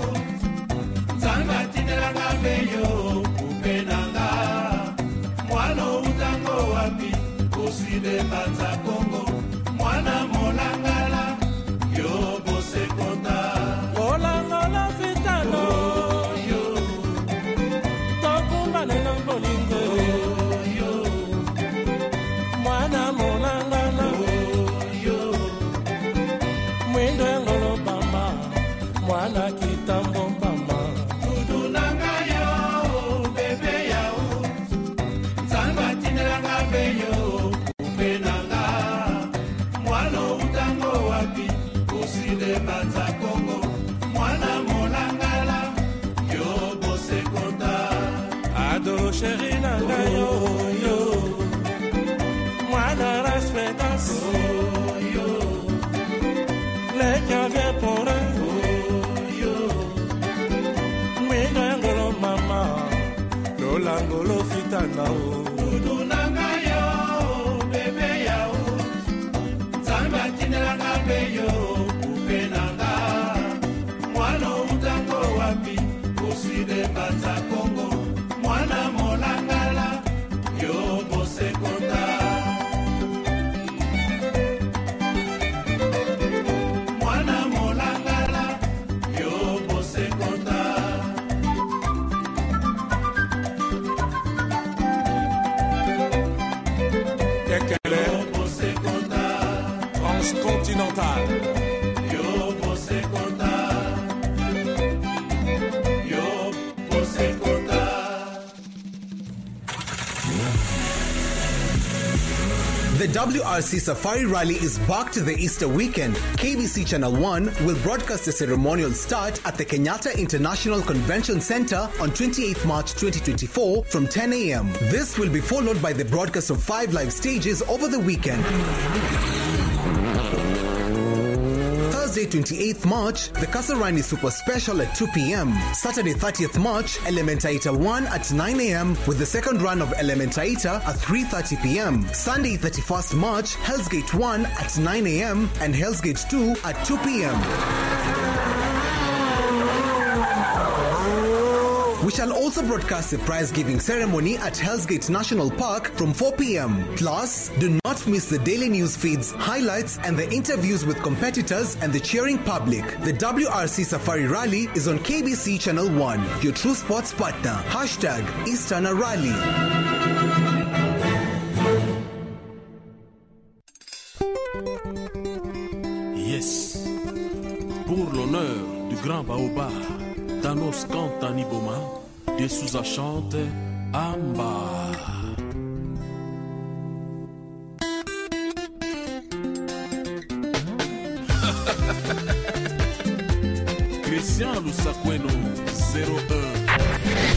Nzanga tindelanga mpe yo kupe nanga mwana outango wapi oside banza. Lolangolo WRC Safari Rally is back to the Easter weekend. KBC Channel 1 will broadcast the ceremonial start at the Kenyatta International Convention Center on 28th March 2024 from 10 a.m. This will be followed by the broadcast of five live stages over the weekend. Thursday, 28th March, the Kasarani Super Special at 2 p.m. Saturday, 30th March, Elementaita 1 at 9 a.m. with the second run of Elementaita at 3.30 p.m. Sunday, 31st March, Hellsgate 1 at 9 a.m. and Hellsgate 2 at 2 p.m. We shall also broadcast the prize giving ceremony at Hell's Gate National Park from 4 p.m. Plus, do not miss the daily news feeds, highlights, and the interviews with competitors and the cheering public. The WRC Safari Rally is on KBC Channel 1, your true sports partner. Hashtag Easterner Rally. Yes. Pour l'honneur du grand Baoba, Thanos cante Aniboma, de Souza chante Amba. Christian Lusakweno 01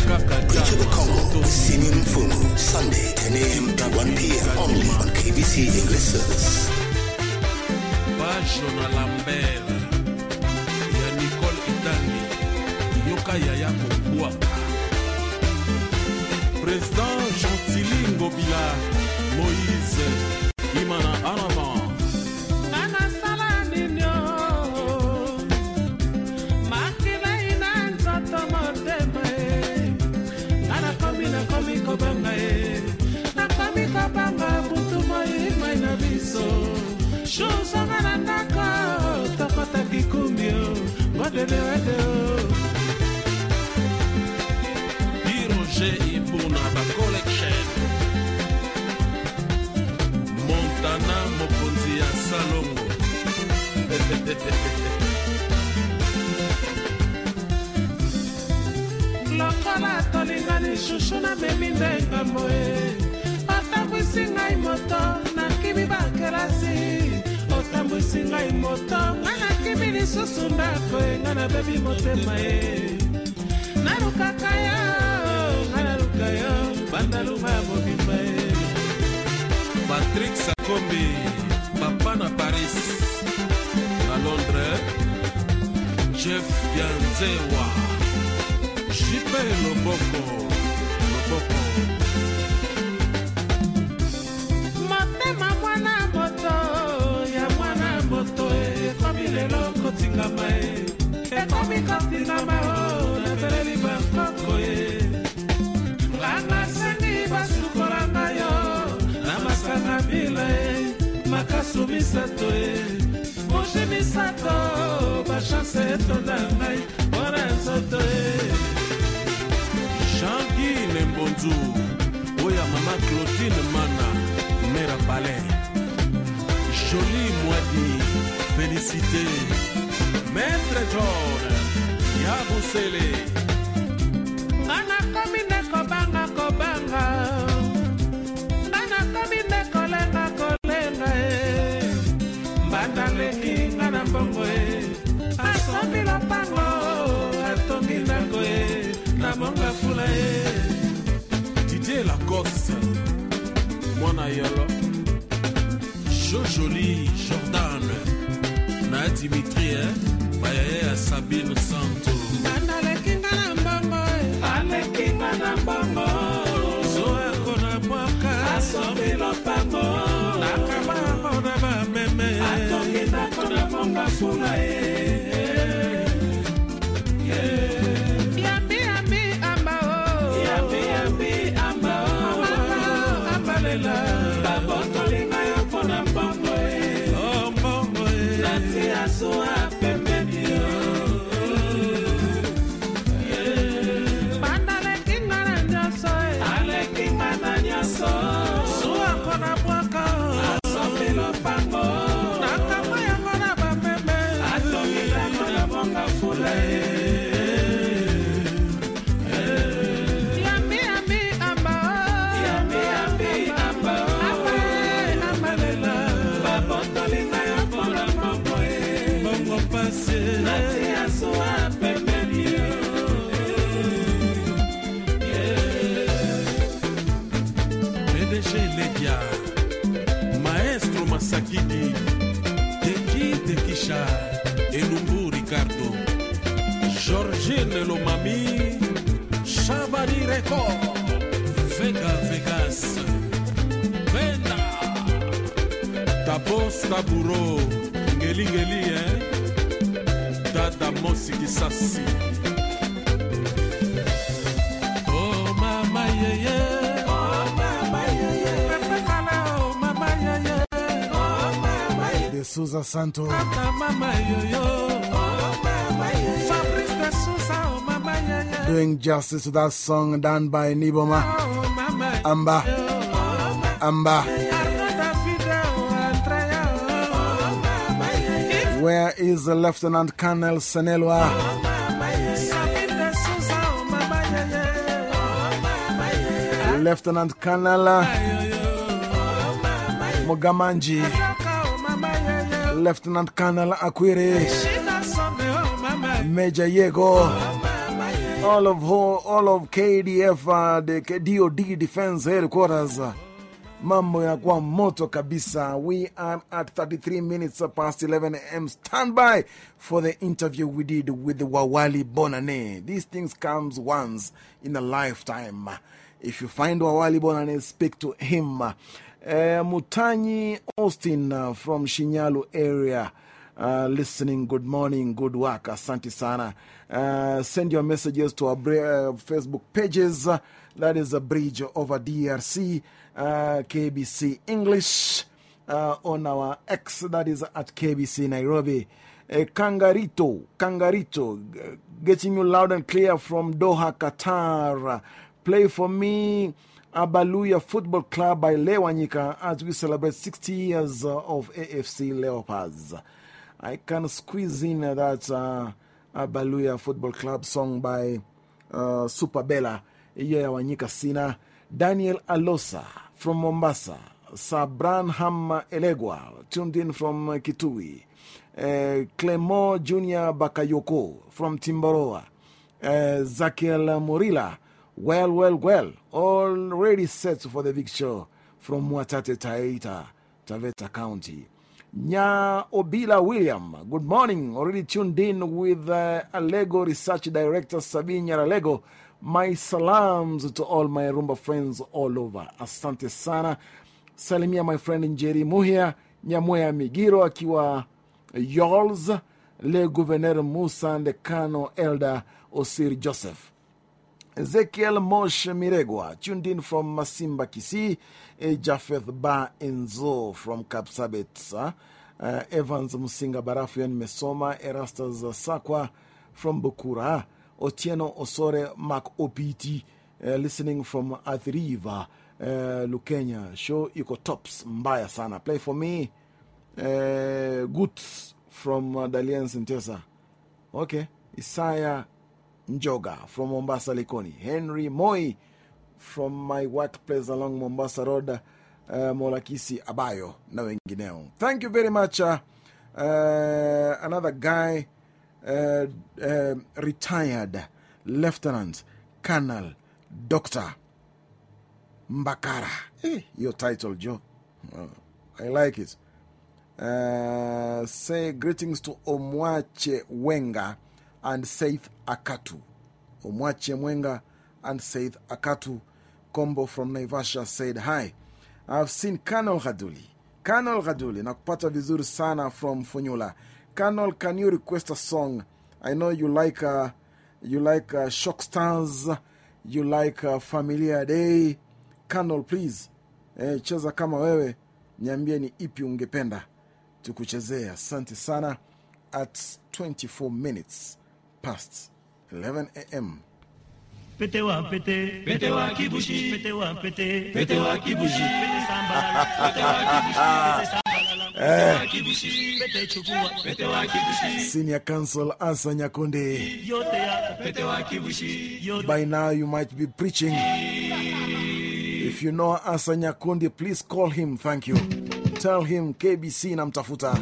Kaka Bridge of the Congo Simeon Fumu, Sunday, 10 a.m. to 1 p.m. only on KBC English Service. Lambert ya Nicole Itangi yoka yaya kokwa président gentili ngobila moïse imana en avant nakomi kobanga ye nakomi kobanga butu moimai na biso. Shosanga na ndako tokotaki kumbio ngodelewedeo ya Salongo lokola tolingani shushu namemi nde ngambo e otambwisi ngai moto nakimi bakelasi. Otambwisi ngai moto nga nakimi lisusu ndako e nga nabebi motema e nalukaka yo nga naluka yo bandaluma ya mobimba e Patrick Sakombi. na Paris na Londres Jeff Bianzewa Jipe Loboko Loboko. Motema mwana moto ya mwana moto e ekomi lelo kotingama e ekomi kotingama o nataleli bakoko e basu misato e moshi misato bashanse eto na ngai mpona nzoto e. Jeangine mbonzu oyo mama clotine mana mera palais joli mwadi félicité. Maître john ya busele anaka na mbongo e. Asombi lopango atongi ndako e. Na monga fula e. Boss mwana yolo jojoli jordan na dimitri eh? bayaye ya sabine santo. Alekinga na mbongo alekinga na mbongo. Zoeko na bwaka asomi lopango basunga ye. Eugene Lomami, Chabani Record, Vega Vegas, Venda, Tabos Taburo, Ngeli Ngeli, hein? Dada Mosiki Sassi. Oh, mama, yeah, yeah. Souza Santos. Mama, yo, yo. Oh, mama. Doing justice to that song done by Nyboma. Amba. Amba. Where is the Lieutenant Colonel Senelwa? Lieutenant Colonel uh, Mogamanji. Lieutenant Colonel Akwiri. Major Yego. All of, all of KDF, uh, the DOD Defense Headquarters. Mambo yanakuwa moto kabisa. We are at 33 minutes past 11 a.m. Stand by for the interview we did with Wawali Bonane. These things comes once in a lifetime. If you find Wawali Bonane, speak to him. Uh, Mutanyi Austin uh, from Shinyalu area. Uh, listening, good morning, good work. Asante sana. Uh, send your messages to our uh, Facebook pages. That is a bridge over DRC, uh, KBC English. Uh, on our X, that is at KBC Nairobi. Kangarito, Kangarito, getting you loud and clear from Doha, Qatar. Play for me. Abaluya Football Club by Les Wanyika as we celebrate 60 years of AFC Leopards. I can squeeze in uh, that uh, Abaluya Football Club song by uh, Super Bella, hiyo ya Wanyika Sina. Daniel Alosa from Mombasa. Sabranham Elegwa, tuned in from uh, Kitui. Uh, Junior Bakayoko from Timboroa. Uh, Zakiel Morila. Well, well, well. Already set for the big show from Mwatate Taita, Taveta County. Nya Obila William, good morning. Already tuned in with uh, Alego Research Director Sabine Nyaralego. My salams to all my Rumba friends all over. Asante sana. Salimia my friend Njeri Muhia, Nyamoya Migiro akiwa Yols, Le Gouverneur Musa Ndekano Elder Osir Joseph. Ezekiel Moshe Miregwa, tuned in from Masimba Kisi, eh, Japheth Ba Enzo from Kapsabet, uh, uh, Evans Musinga Barafu Mesoma, Erastas Sakwa from Bukura, Otieno Osore Mark OPT, uh, listening from uh, Lukenya. Show iko tops, mbaya sana. Play for me, Goods from uh, Dalienst Ntesa. Okay, Isaiah Njoga from Mombasa Likoni, Henry Moi from my workplace along Mombasa Road, uh, Molakisi Abayo na. Thank you very much. Uh, uh, another guy, uh, uh, retired Lieutenant Colonel Doctor Mbakara. Hey, your title, Joe. I like it. Say greetings to Omwache Wenga and Saith Akatu. Omwache Mwenga and Saith Akatu. Combo from Naivasha said hi. I've seen Colonel Gaduli. Colonel Gaduli, nakupata vizuri sana from Funyula. Colonel, can you request a song? I know you like, uh, you like uh, Shock Stars, you like uh, Familia Day. Colonel, please, eh, cheza kama wewe, niambie ni ipi ungependa tukuchezea. Asante sana. At 24 minutes past 11 a.m. Pete wa pete, pete wa kibushi, pete wa pete, pete wa kibushi, pete sambala, pete wa kibushi, pete sambala, pete wa eh. kibushi, pete chukua, pete wa kibushi, Senior Counsel Asa Nyakonde. yote ya pete wa kibushi, yote By now, you might be preaching. If you know Asa Nyakonde, please call him. Thank you. Tell him KBC namtafuta.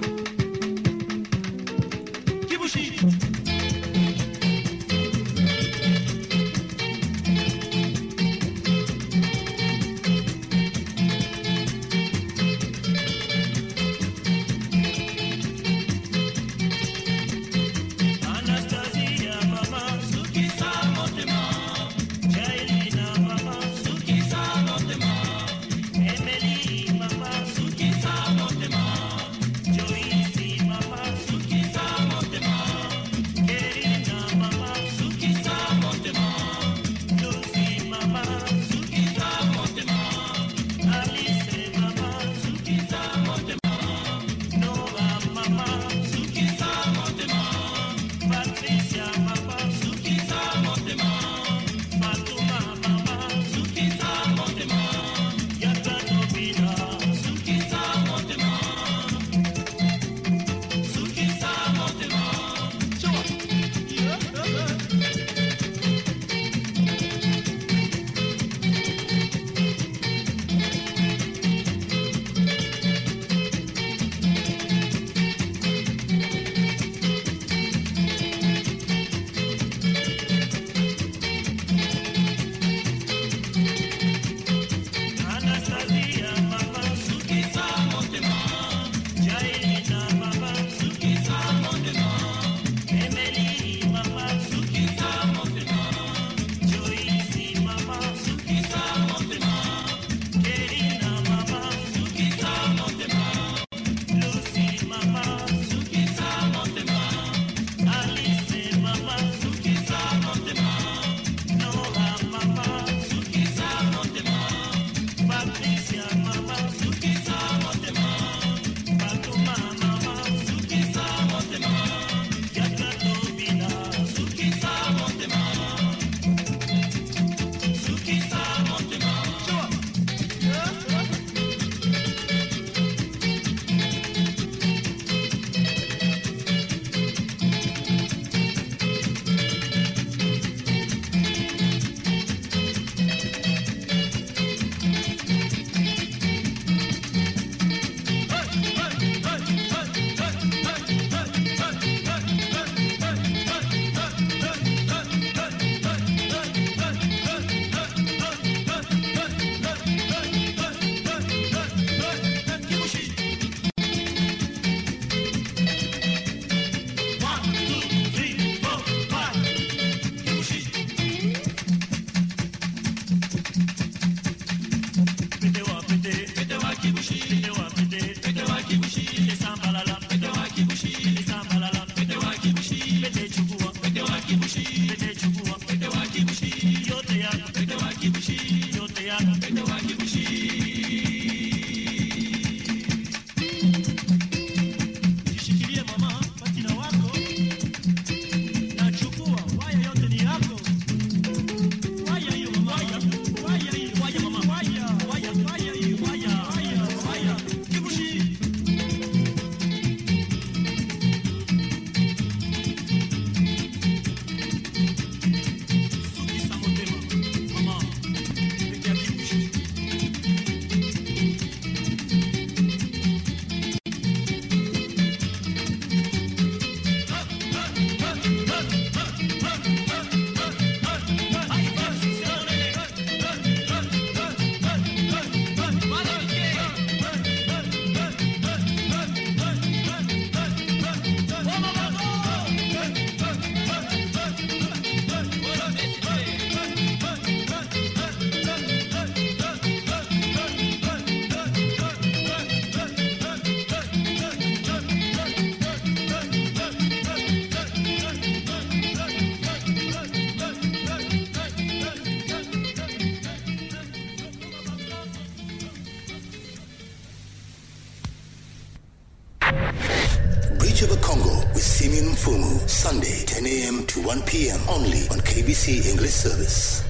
Sunday 10 a.m. to 1 p.m. only on KBC English Service.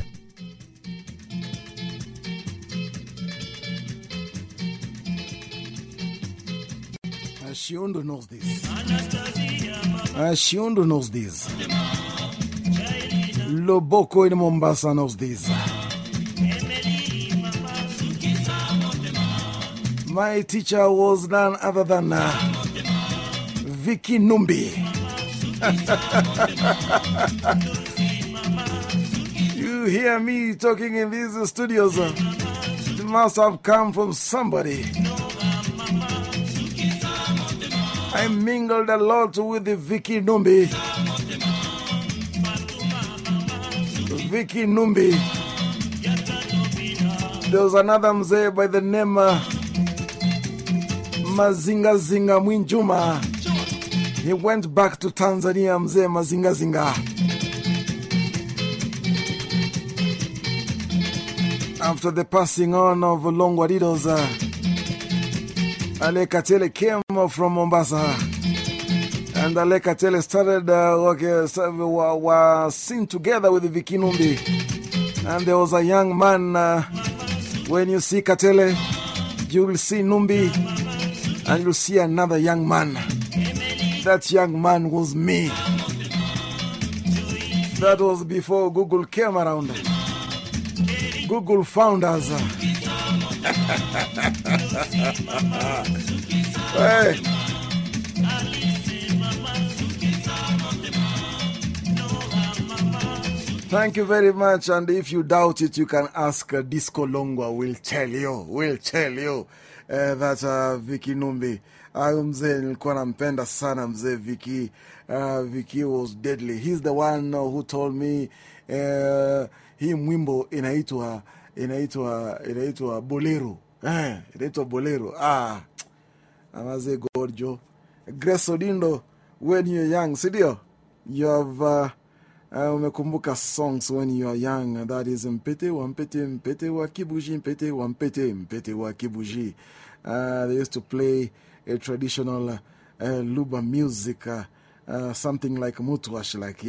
Shiondo knows this. Uh, Shiondo knows this. Loboko in Mombasa knows this. My teacher was none other than uh, Vicky Numbi. You hear me talking in these studios, it must have come from somebody. I mingled a lot with the Vicky Numbi. Vicky Numbi. There was another mzee by the name uh, Mazinga Zinga Mwinjuma. He went back to Tanzania, mzee Mazinga Zinga. After the passing on of Longwa Didos, uh, Ale Katele came from Mombasa. And Ale Katele started uh, working, were, were seen together with Vicky Numbi. And there was a young man. Uh, when you see Katele, you will see Numbi. And you'll see another young man. That young man was me. That was before Google came around. Google found us. hey. Thank you very much. And if you doubt it, you can ask uh, Disco Longwa. We'll tell you. We'll tell you uh, that uh, Vicky Numbi. Ayu mzee nilikuwa nampenda sana mzee Viki. Uh, Viki was deadly. He's the one uh, who told me uh, hii mwimbo inaitwa inaitwa inaitwa bolero eh, inaitwa bolero ah, amaze gorjo. Grace Odindo when you're young sidio you have uh, uh, umekumbuka songs when you are young. That is mpete wa mpete mpete wa kibuji mpete wa mpete mpete wa kibuji. Uh, they used to play a traditional uh, luba music uh, uh, something like mutwash like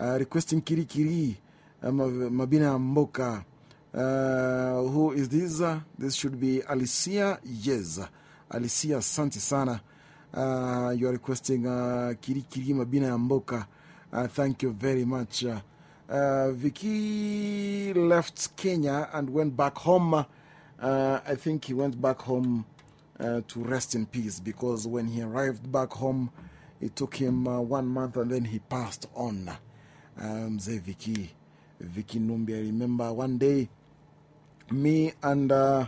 uh, requesting kirikiri uh, mabina mboka Uh, who is this? This should be Alicia. Yes, Alicia, asante sana. Uh, you are requesting Kiri Kiri Mabina. Uh, thank you very much. Uh, Vicky left Kenya and went back home. I think he went back home uh, to rest in peace because when he arrived back home, it took him uh, one month and then he passed on. Um, Vicky, Vicky Numbi, I remember one day me and uh,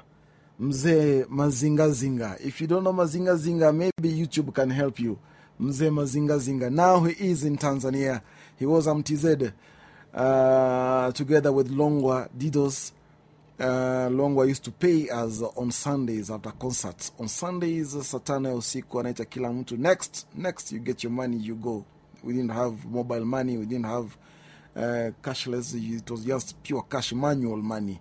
Mzee Mazinga Zinga. If you don't know Mazinga Zinga, maybe YouTube can help you. Mzee Mazinga Zinga. Now he is in Tanzania. He was MTZ uh, together with Longwa Didos. Uh, Longwa used to pay us on Sundays after concerts. On Sundays, Satana usiku anaita kila. Next, next, you get your money, you go. We didn't have mobile money, we didn't have uh, cashless, it was just pure cash manual money.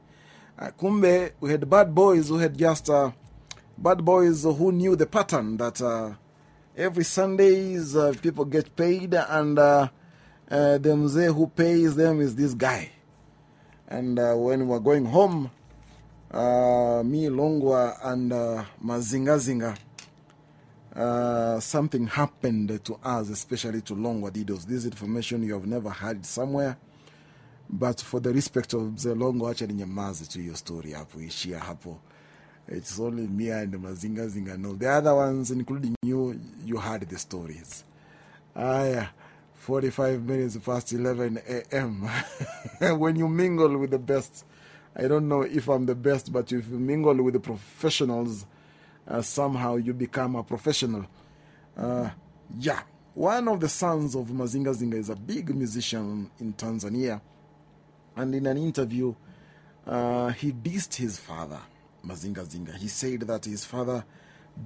Uh, kumbe, we had bad boys who had just uh, bad boys who knew the pattern that uh, every Sundays people get paid, and the mzee who pays them is this guy. And uh, when we're going home, uh, me, Longwa, and uh, Mazinga Zinga, uh, something happened to us, especially to Longwa Didos. This information you have never heard somewhere. But for the respect of the Longwa, actually, nyamazi to your story hapo, ishia hapo. It's only me and Mazinga Zinga know. The other ones, including you, you heard the stories. Ah, yeah. 45 minutes past 11 a.m. when you mingle with the best, I don't know if I'm the best, but if you mingle with the professionals, uh, somehow you become a professional. Uh, yeah. One of the sons of Mazinga Zinga is a big musician in Tanzania. And in an interview, uh, he dissed his father, Mazinga Zinga. He said that his father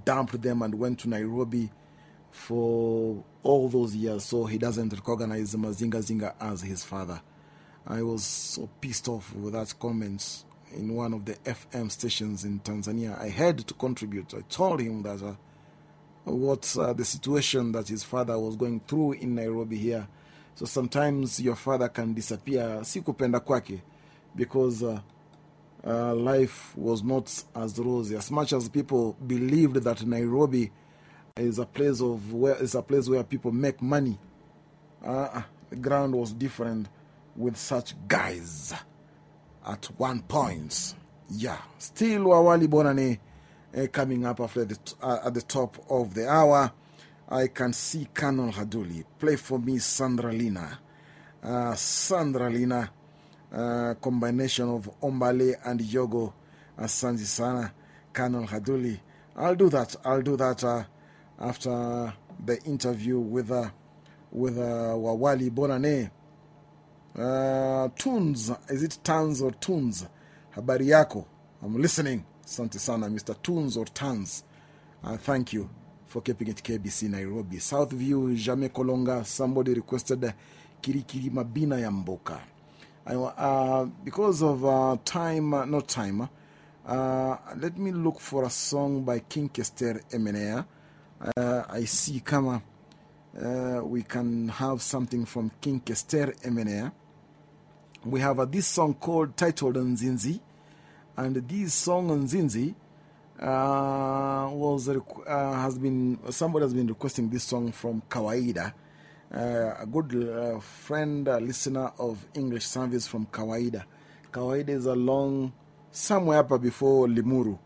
dumped them and went to Nairobi for all those years, so he doesn't recognize Mazinga Zinga as his father. I was so pissed off with that comment in one of the FM stations in Tanzania. I had to contribute. I told him that uh, what uh, the situation that his father was going through in Nairobi here. So sometimes your father can disappear, si kupenda kwake, because uh, uh, life was not as rosy. As much as people believed that Nairobi is a place, of where, is a place where people make money, uh, the ground was different with such guys at one point. Yeah, still Wawali Bonane uh, coming up after the uh, at the top of the hour. I can see Colonel Haduli. Play for me, Sandra Lina. Uh, Sandra Lina, uh, combination of Ombale and Yogo. Asante sana, Colonel Haduli. I'll do that. I'll do that after the interview with, uh, with uh, Wawali Bonane. Uh, tunes, is it Tans or Tunes? Habari yako. I'm listening. Asante sana, Mr. Tunes or Tans. Uh, thank you for keeping it KBC Nairobi. Southview, Jame Kolonga, somebody requested Kirikiri Mabina Yamboka. I, uh, because of uh, time, uh, not time, uh, let me look for a song by King Kester Emeneya. Uh, I see kama uh, we can have something from King Kester Emeneya. We have uh, this song called titled Nzinzi, and this song Nzinzi was has been somebody has been requesting this song from Kawaida, uh, a good uh, friend, uh, listener of English service from Kawaida. Kawaida is along somewhere up before Limuru,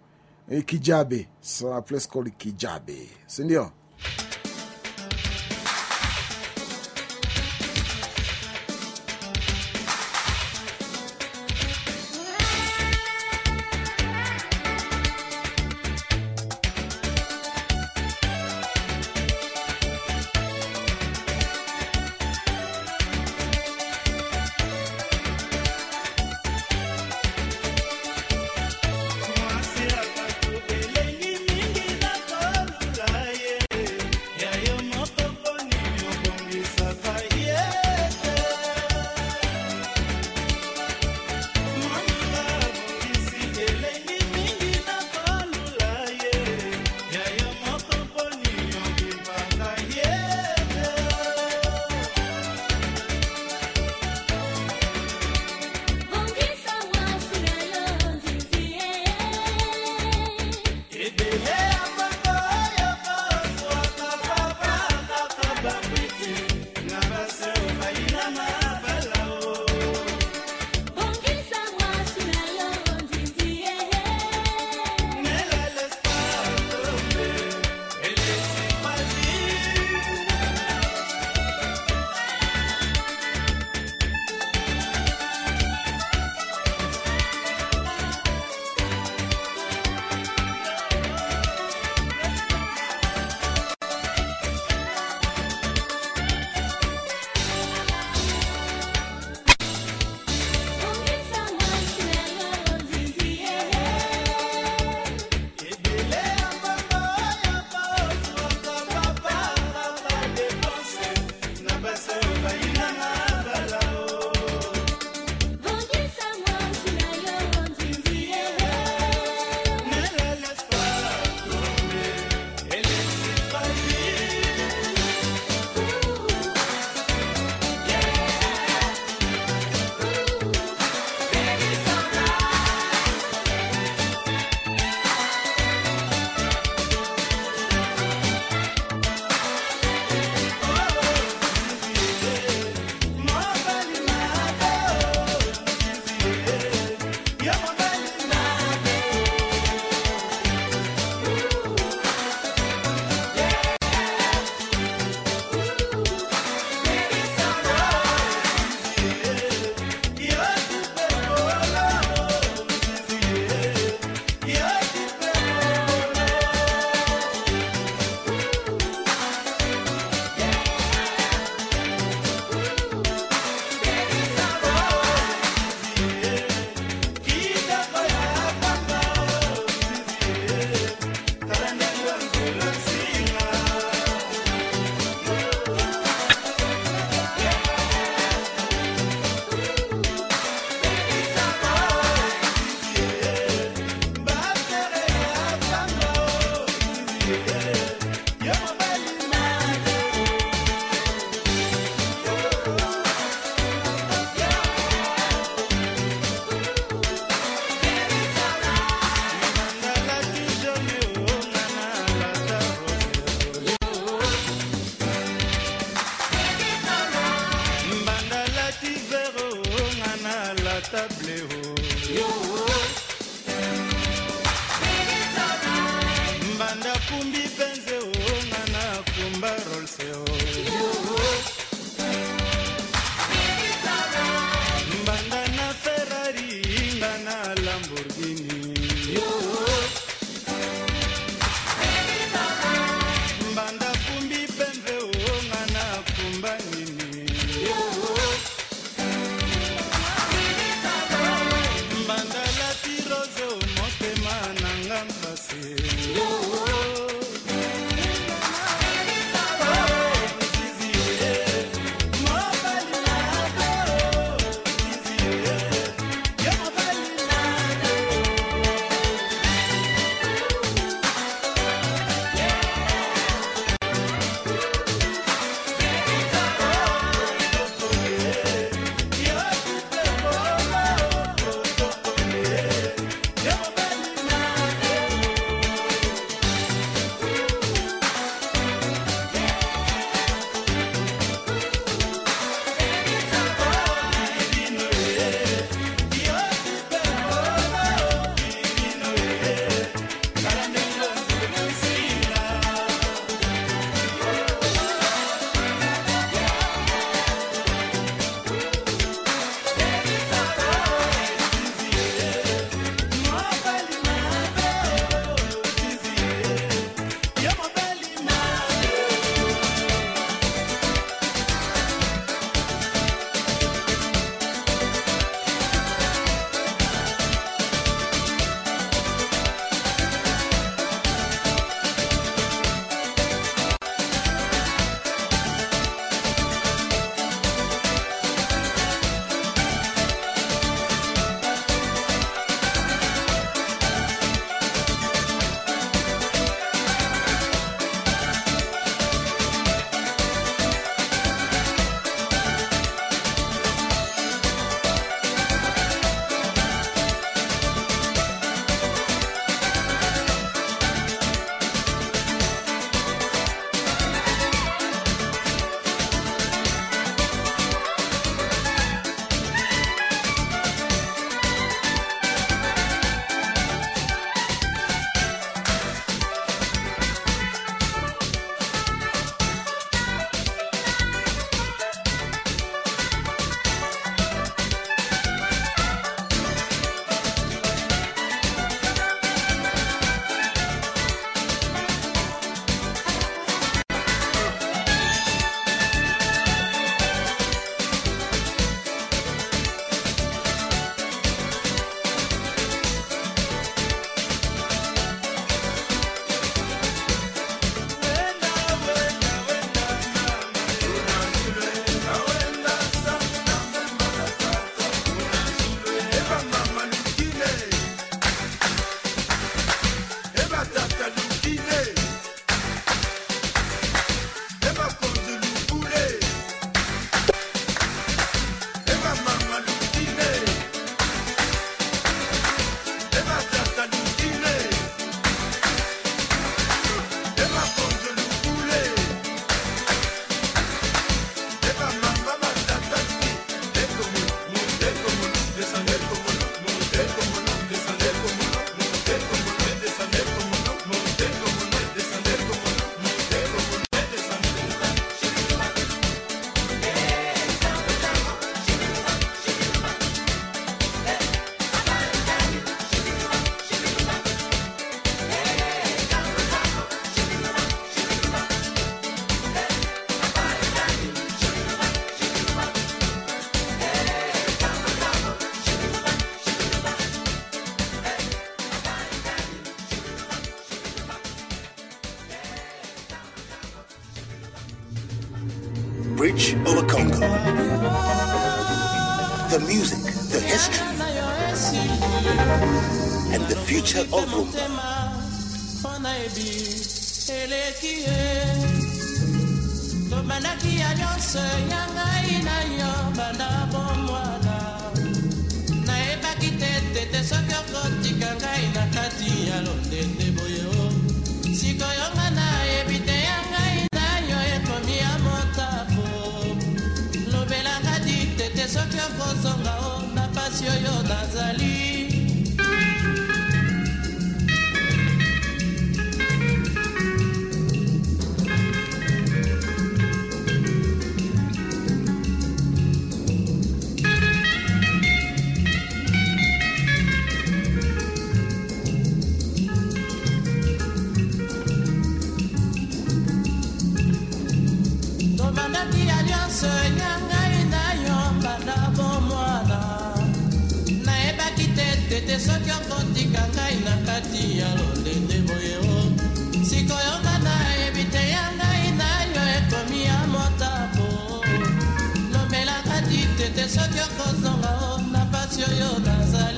Kijabe, so place called Kijabe. Mwasi Rumba. tobandaki ya nyonso ya tete soki okozonga o na pasi oyo nazali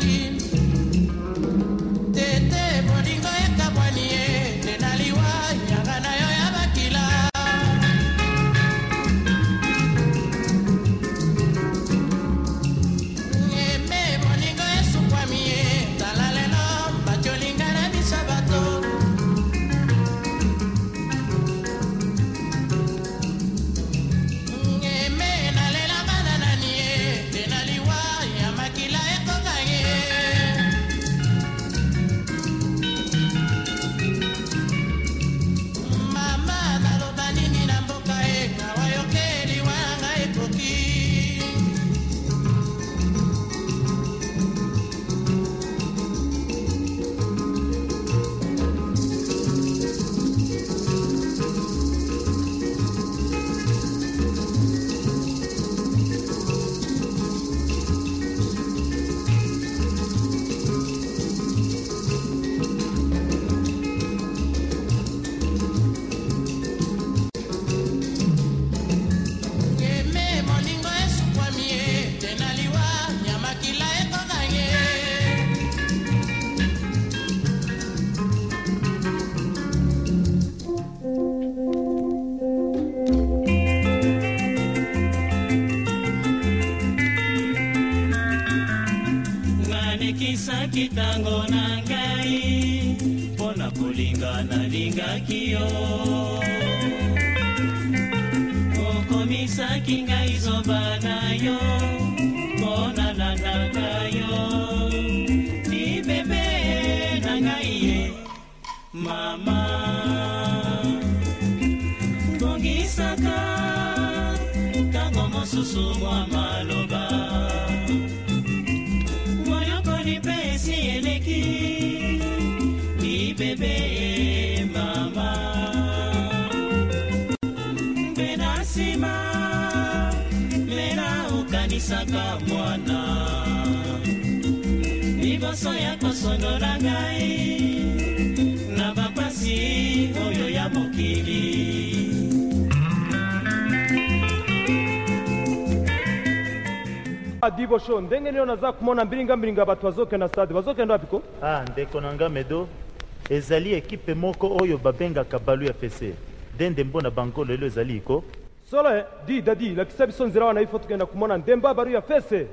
bigosho ndenge niyo naza kumona mbilinga mbilinga bato bazokenda stade. Bazokenda wapiko ah ndeko na nga medo. Ezali ekipe moko oyo babengaka balu ya fese dende mbona bango lelo ezali iko solo eh, di dadi lakisa biso nzela wana ifo tokenda kumona ndemba balu ya fese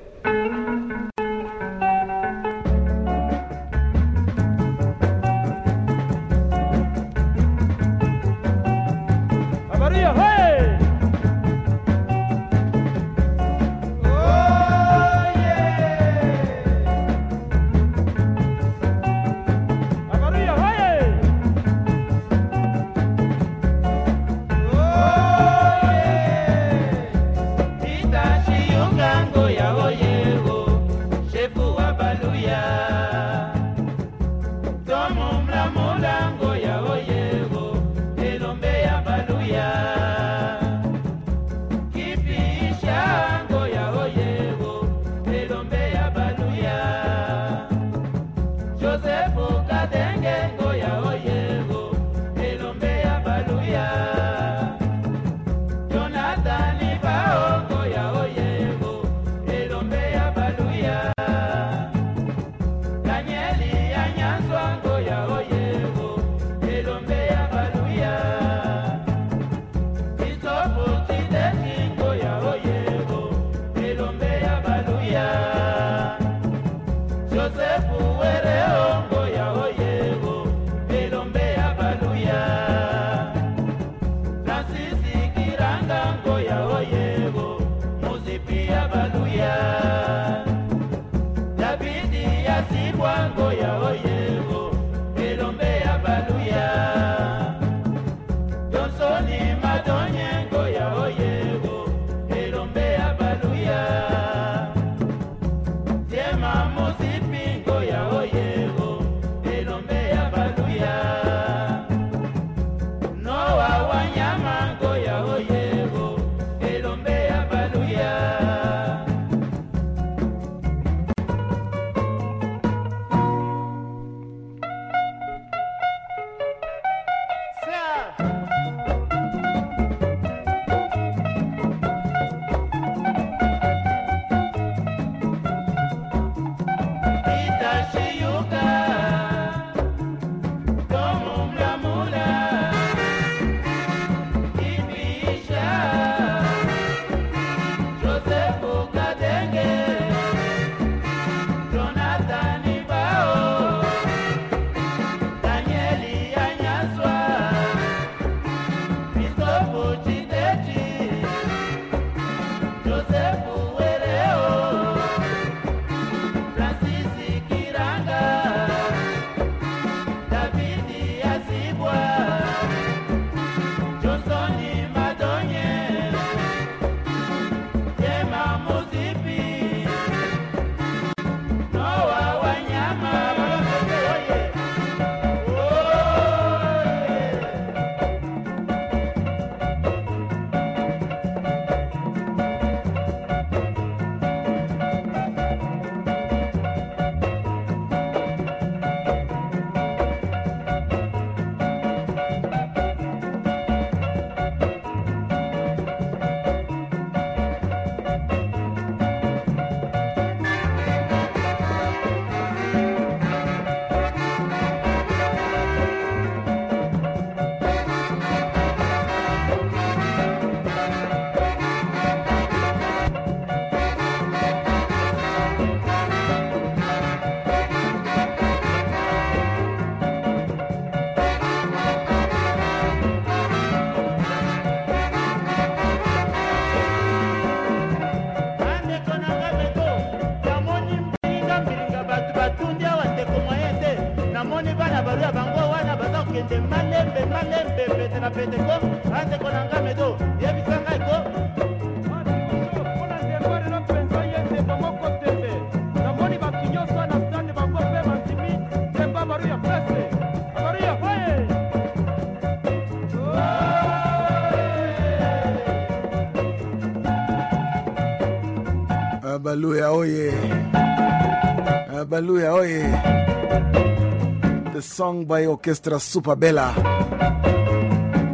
Song by Orchestra Super Bella.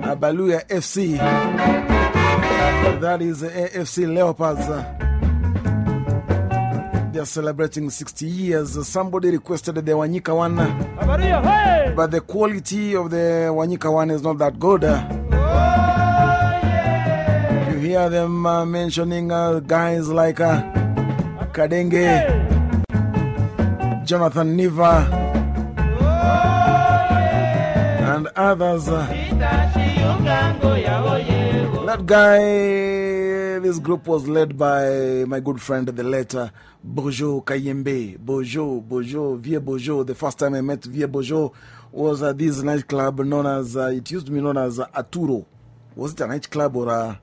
Abaluhya FC. That is AFC Leopards. They are celebrating 60 years. Somebody requested the Wanyika one, but the quality of the Wanyika one is not that good. You hear them uh, mentioning uh, guys like uh, Kadenge, Jonathan Niva, others. That guy, this group was led by my good friend, the later Bojo Kayembe. Bojo, Bojo, Vie Bojo. The first time I met Vie Bojo was at this nightclub known as, uh, it used to be known as Aturo. Was it a nightclub or a,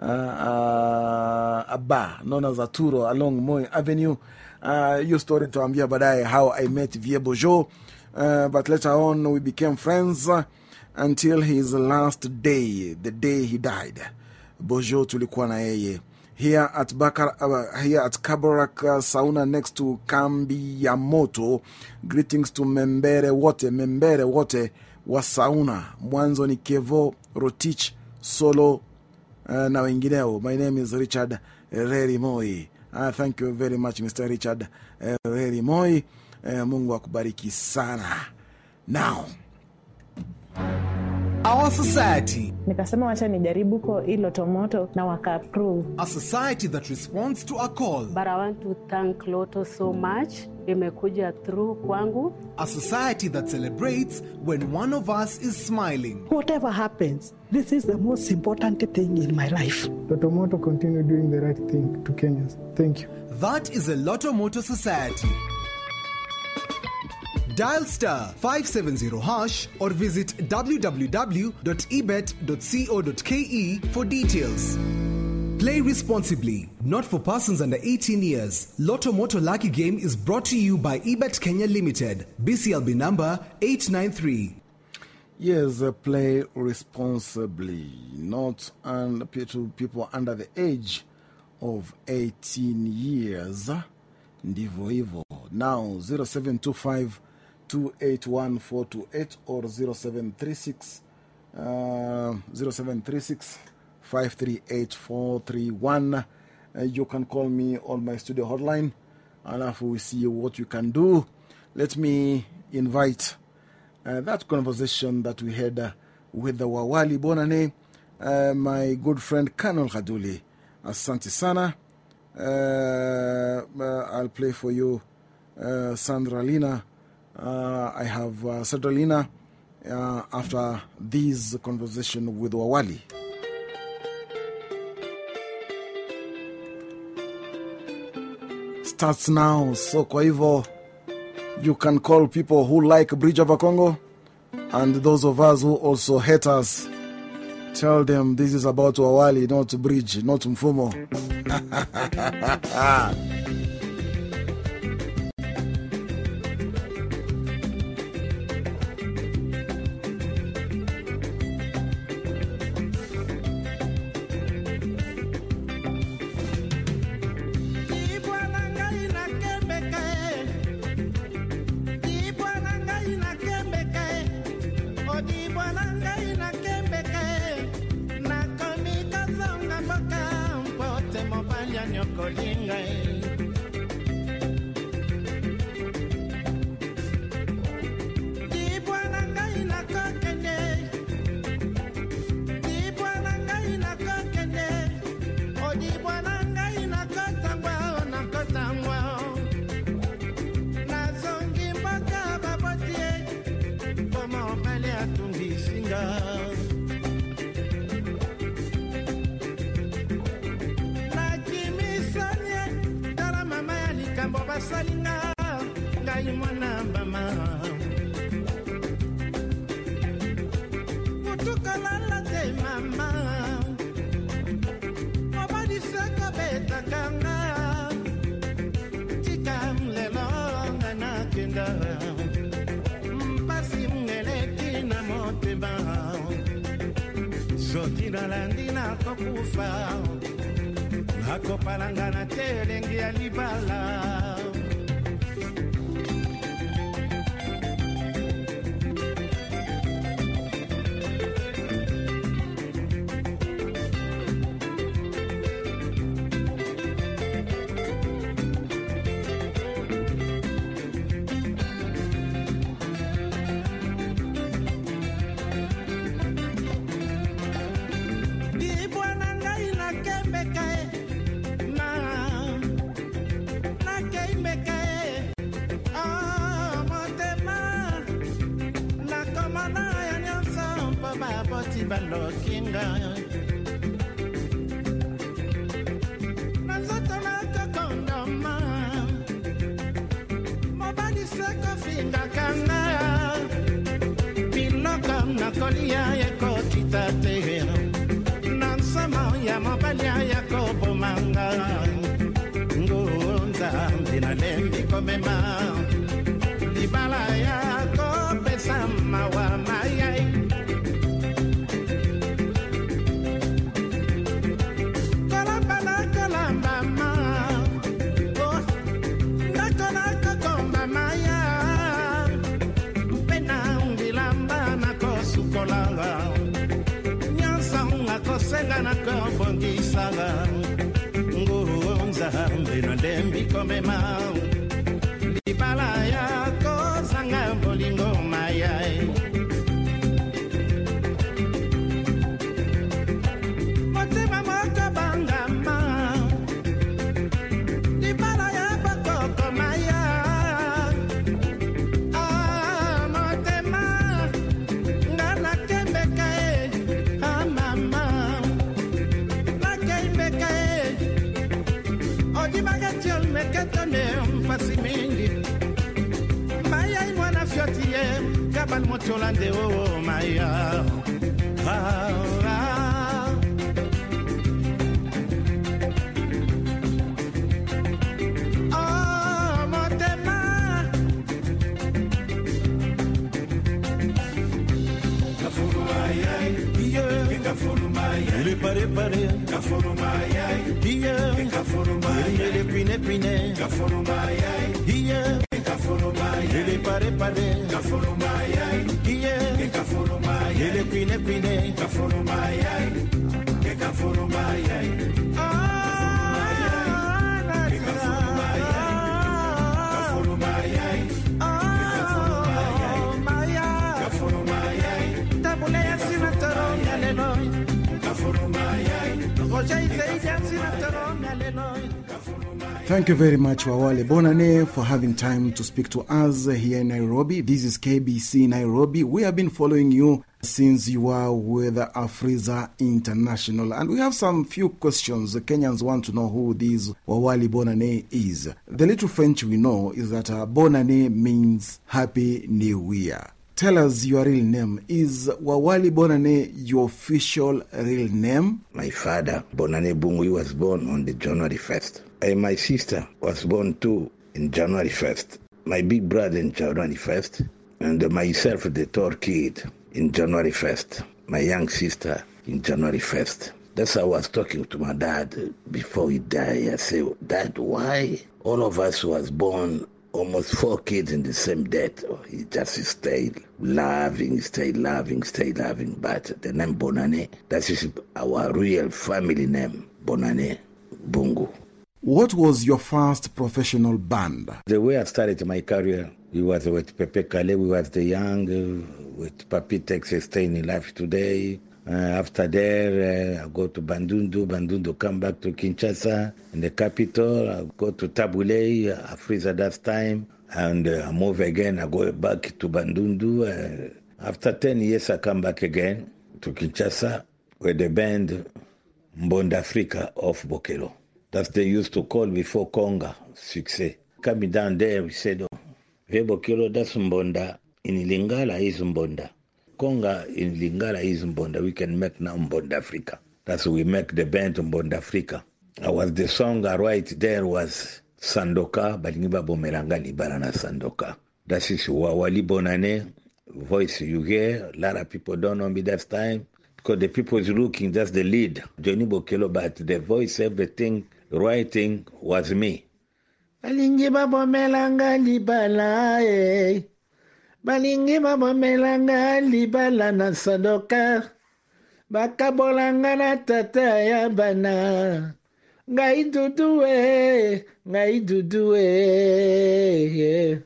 uh, uh, a bar known as Aturo along Moy Avenue? Uh, your story to Ambia Badai, how I met Vie Bojo. But later on, we became friends until his last day, the day he died. Bojo tulikuwa na yeye. Here at, Bakar, uh, here at Kabarak uh, Sauna next to Kambi ya Moto. Greetings to Membere wote, Membere wote wa Sauna. Mwanzo ni Kevo, Rotich, Solo uh, na wengineo. My name is Richard Reri Moi. Uh, thank you very much Mr. Richard uh, Reri Moi. Uh, Mungu akubariki sana. Now, Our society, nikasema wacha nijaribu ko hilo tomoto na waka approve. a society that responds to a call, But I want to thank Loto so much. Imekuja through kwangu. a society that celebrates when one of us is smiling. Whatever happens, this is the most important thing in my life. Lotto Moto continue doing the right thing to Kenyans. Thank you. That is a Lotto Moto Society. Dial star 570 hash or visit www.ebet.co.ke for details. Play responsibly, not for persons under 18 years. Lotto Moto Lucky Game is brought to you by Ebet Kenya Limited, BCLB number 893. Yes, uh, play responsibly, not and to people under the age of 18 years. Ndivyo hivyo. Now 0725 281428 or 0736 uh, 0736 538431. Uh, you can call me on my studio hotline and after we see what you can do. Let me invite uh, that conversation that we had uh, with the Wawali Bonane, uh, my good friend Colonel Khaduli. Asante sana. Uh, uh, I'll play for you uh, Sandra Lina. Uh, I have uh, Sandra Lina uh, after this conversation with Wawali. Starts now. So kwa hivyo you can call people who like Bridge of a Congo and those of us who also hate us. Tell them this is about Wawali, not Bridge, not Mfumu. you very much, Wawali Bonane, for having time to speak to us here in Nairobi. This is KBC Nairobi. We have been following you since you were with Afrisa International, and we have some few questions. The Kenyans want to know who this Wawali Bonane is. The little French we know is that uh, Bonane means Happy New Year. Tell us your real name. Is Wawali Bonane your official real name? My father, Bonane Bungu, was born on the January 1st. And my sister was born too in January 1st. My big brother in January 1st. And myself, the third kid, in January 1st. My young sister in January 1st. That's how I was talking to my dad before he died. I said, Dad, why all of us was born almost four kids in the same death? Oh, he just stayed loving, stayed loving, stayed loving. But the name Bonane, that is our real family name, Bonane Bungu. What was your first professional band? The way I started my career, we was with Pepe Kalle, we was the young, uh, with Papi Texas staying in life today. Uh, after there, uh, I go to Bandundu, Bandundu come back to Kinshasa, in the capital. I go to Tabu Ley, I freeze at that time, and uh, I move again. I go back to Bandundu. Uh, after 10 years, I come back again to Kinshasa with the band Mbonda Africa of Bokelo. That they used to call before Conga, Success. Coming down there, we said, oh, Vebokelo, that's Mbonda. In Lingala is Mbonda. Conga in Lingala is Mbonda. We can make now Mbonda Africa. That's we make the band Mbonda Africa. I was the song I write there was Sandoka, Balingiba Bomeranga Libarana Sandoka. That is Wawali Bonane, voice you hear. A lot of people don't know me that time because the people is looking, that's the lead, Johnny Bokelo, but the voice, everything, writing was me. Balingi babomelanga libala eh. Balingi babomelanga libala na sadoka. Bakabolanga na tata ya bana. Ngai dudu eh, ngai dudu eh.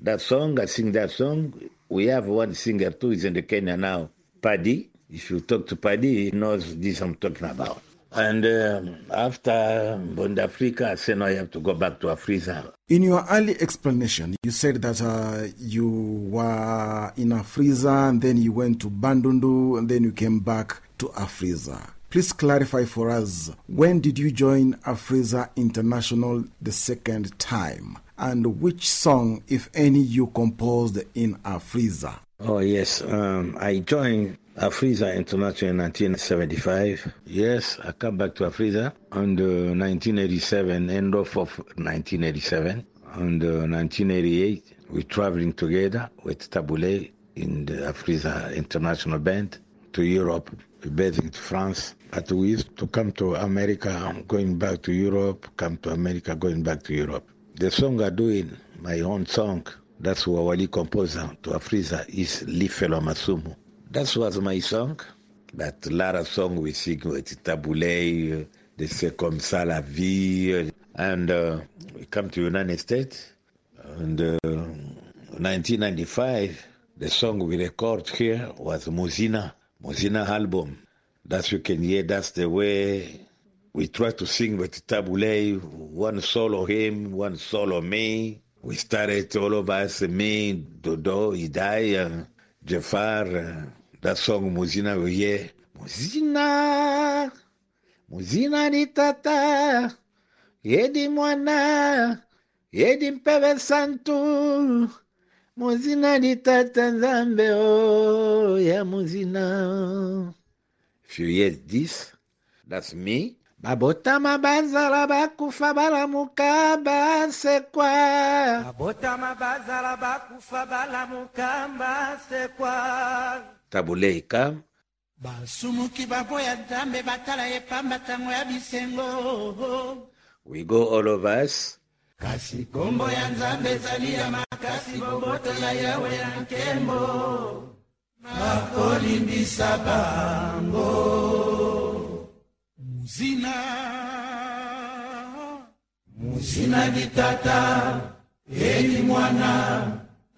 That song, I sing that song. We have one singer too, is in the Kenya now, Paddy. If you talk to Paddy, he knows this I'm talking about. And um, after Mbonda Africa, I said, no, I have to go back to Afrisa. In your early explanation, you said that uh, you were in Afrisa and then you went to Bandundu and then you came back to Afrisa. Please clarify for us when did you join Afrisa International the second time? And which song, if any, you composed in Afrisa? Oh, yes. Um, I joined Afrisa International in 1975. Yes, I come back to Afrisa on the 1987, end of, of 1987. On the 1988, we're traveling together with Tabu Ley in the Afrisa International Band to Europe, based in France. But we used to come to America, going back to Europe, come to America, going back to Europe. The song I'm doing, my own song, that's Wawali composer to Afrisa, is Lifelo Masumu. That was my song. But a lot of songs we sing with Tabu Ley, they say comme ça la vie. And uh, we come to United States. And uh, 1995, the song we record here was Muzina, Muzina album. That's you can hear, that's the way we try to sing with Tabu Ley, one solo him, one solo me. We started all of us, me, Dodo, Idai, Jeff Farr, that song Muzina Oye. Muzina, Muzina ni tata, yedi mwana, yedi mpewe santu, Muzina ni tata nzambe o, ya Muzina. If you hear this, that's me. babotama bazala bakufa balamuka basekwa babotama bazala bakufa balamuka basekwa tabuleika basumuki baboya nzambe batala epamba ntango ya bisengo. We go all of us kasi kombo ya nzambe ezali ya makasi boboto ya yawe ya nkembo. Nakolimbisa bango. muzina. Muzina ni tata eli mwana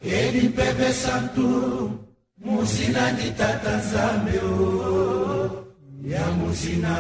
eli mpepe santu. Muzina ni tata nzambe o ya muzina.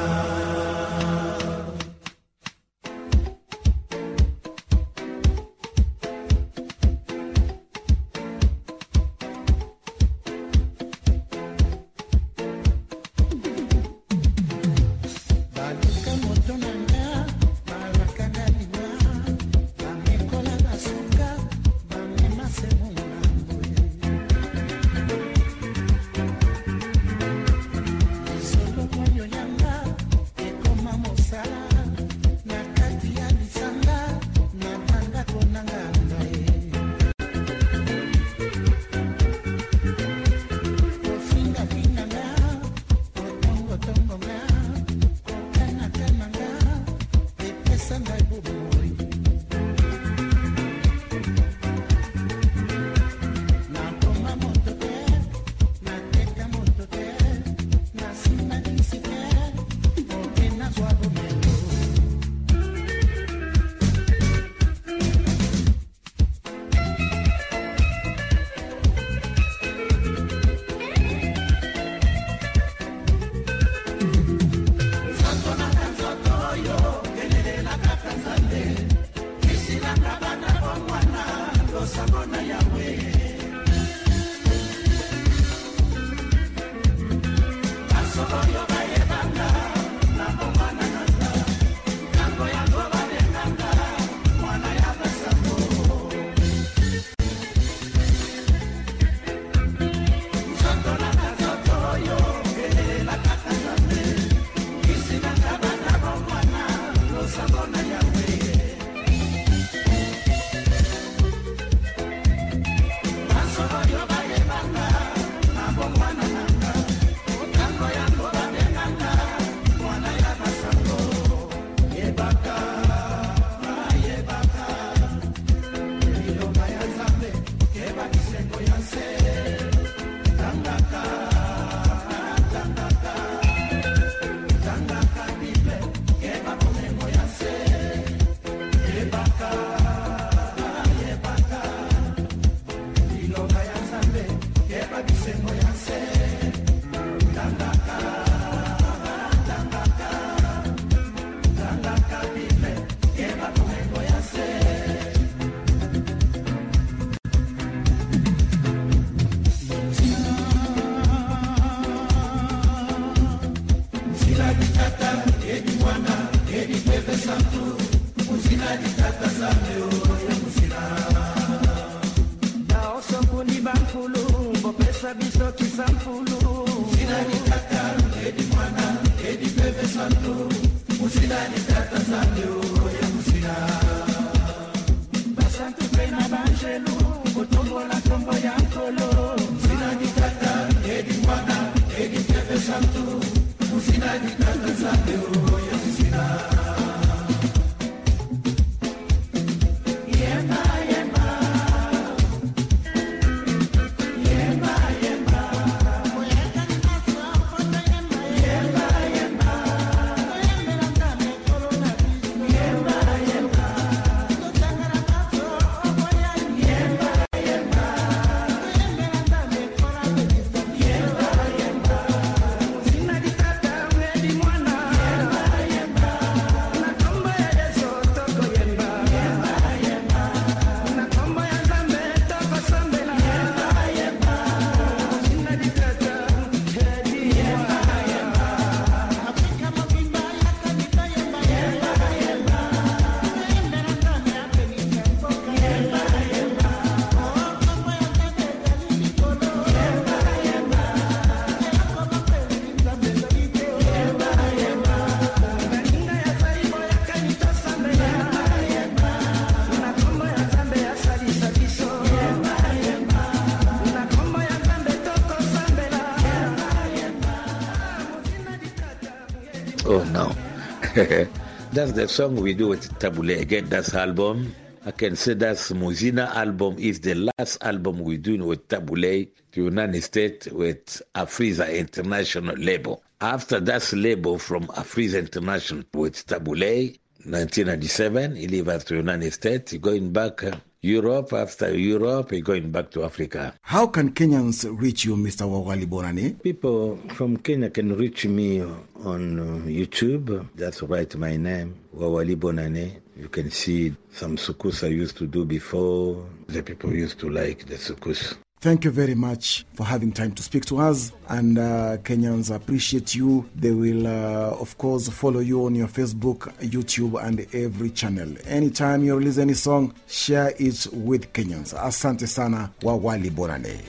The song we do with Tabu Ley. Again, that's album. I can say that's Muzina album is the last album we do with Tabu Ley to United States with Afrisa International label. After that label from Afrisa International with Tabu Ley, 1997, he leave us to United States, he going back uh, Europe. After Europe, he going back to Africa. How can Kenyans reach you, Mr. Wawali Bonane? People from Kenya can reach me on uh, YouTube. That's right, my name, Wawali Bonane. You can see some sukus I used to do before. The people used to like the sukus. Thank you very much for having time to speak to us. And uh, Kenyans appreciate you. They will, uh, of course, follow you on your Facebook, YouTube, and every channel. Anytime you release any song, share it with Kenyans. Asante sana, Wawali Bonane.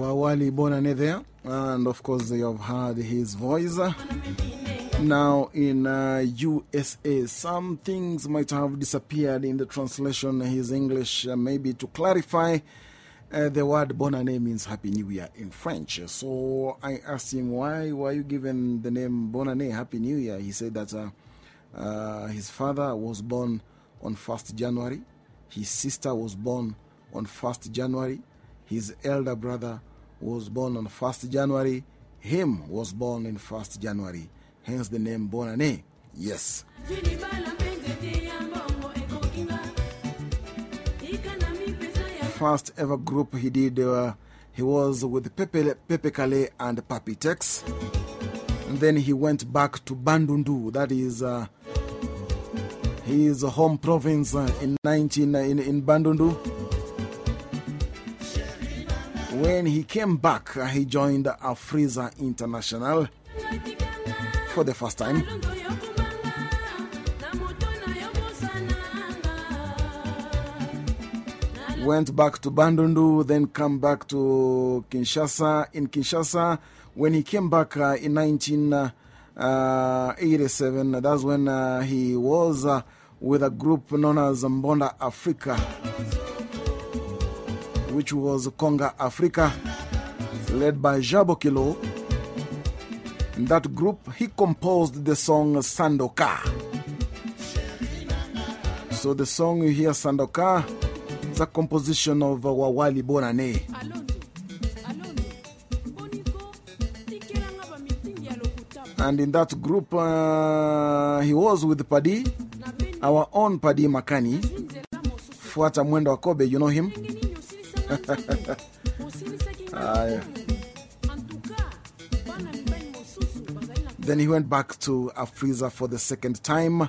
Wawali Bonane there. And of course, you have heard his voice. Now, in uh, USA, some things might have disappeared in the translation. His English, uh, maybe to clarify, uh, the word Bonane means Happy New Year in French. So I asked him, why were you given the name Bonane, Happy New Year? He said that uh, uh, his father was born on 1st January, his sister was born on 1st January, his elder brother was born on 1st January, him was born in 1st January, hence the name Bonane. Yes. First ever group he did, uh, he was with Pepe, Pepe Kalle and Papi Tex. And then he went back to Bandundu, that is uh, his home province uh, in, 19, in, in Bandundu. When he came back, uh, he joined Afrisa International for the first time. Went back to Bandundu, then come back to Kinshasa. In Kinshasa, when he came back uh, in 1987, that's when uh, he was uh, with a group known as Mbonda Africa which was Conga Africa, led by Jabo Kilo. In that group, he composed the song Sandoka. So the song you hear, Sandoka, is a composition of Wawali Bonane. And in that group, uh, he was with Paddy, our own Paddy Makani. Fuata Mwendo Akobe, you know him? Then he went back to Afrisa for the second time.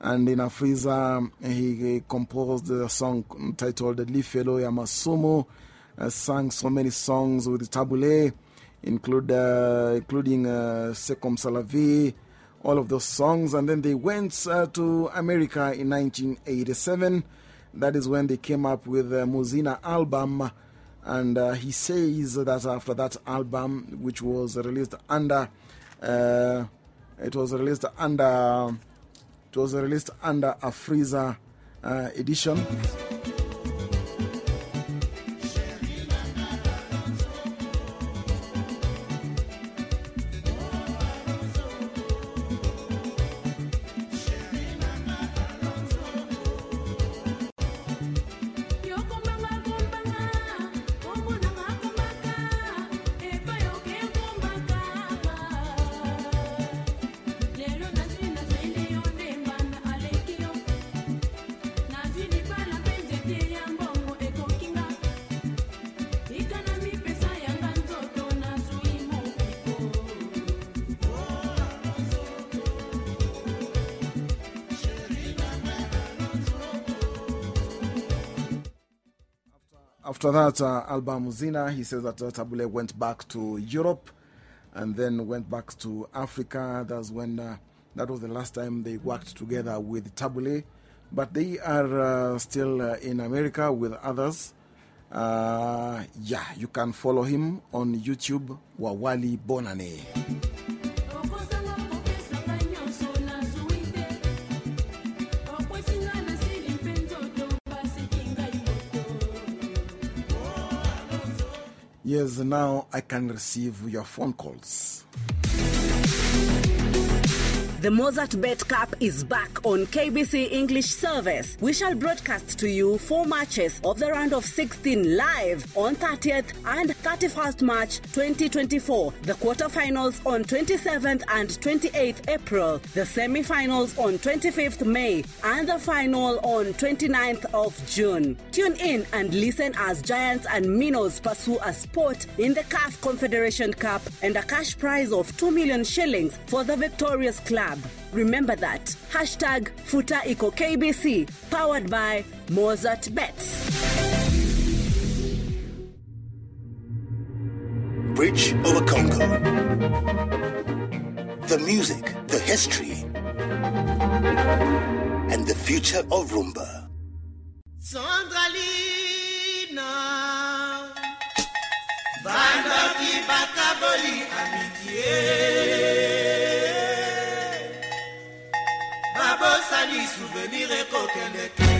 And in Afrisa, he, he composed a song titled Lifelo Yamasumo, sang so many songs with Tabu Ley, include, uh, including uh, Sekom Salavi, all of those songs. And then they went uh, to America in 1987. That is when they came up with the Muzina album. And uh, he says that after that album, which was released under, uh, it was released under, it was released under Afrisa uh, edition. After that uh, album Zina, he says that uh, Tabu Ley went back to Europe and then went back to Africa. That's when uh, that was the last time they worked together with Tabu Ley. But they are uh, still in America with others. Yeah, you can follow him on YouTube, Wawali Bonane. Yes, now I can receive your phone calls. The Mozzart Bet Cup is back on KBC English Service. We shall broadcast to you four matches of the round of 16 live on 30th and 31st March 2024. The quarterfinals on 27th and 28th April. The semi-finals on 25th May and the final on 29th of June. Tune in and listen as Giants and Minnows pursue a sport in the CAF Confederation Cup and a cash prize of 2 million shillings for the victorious club. Remember that. Hashtag Futa Iko KBC, powered by Mozzart Bets. Bridge over Congo. The music, the history, and the future of rumba. Sandralina Bandaki Bakaboli Amitié bosali souvenir ekokende te.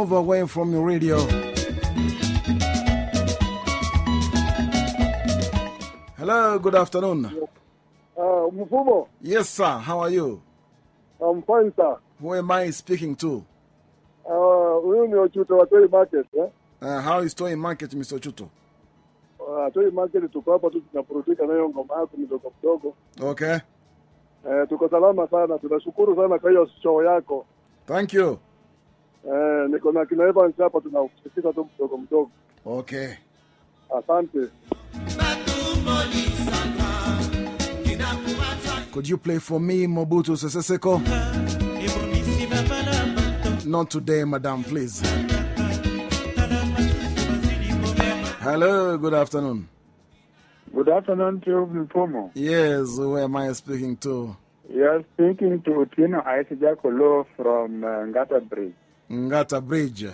Move away from your radio. Hello, good afternoon. Uh, Mfumu, Yes, sir. How are you? I'm fine, sir. Who am I speaking to? Uh, huyu ni Ochuto wa Toy Market, eh? Uh, how is Toy Market, Mr. Chuto? Uh, Toy Market tuko hapa tu tunaburudika nayo ngoma yako midogo mdogo. Okay. Eh, tuko salama sana, tunashukuru sana kwa hiyo show yako. Thank you. Eh, niko na kina Evans hapa tunakusikiza tu mdogo mdogo. Okay. Asante. Could you play for me, Mobutu Sese Seko? Not today, madam, please. Hello, good afternoon. Good afternoon to you, Mfumu. Yes, who am I speaking to? You're speaking to Tino Aisijakolo from uh, Ngata Bridge. Ngata Bridge.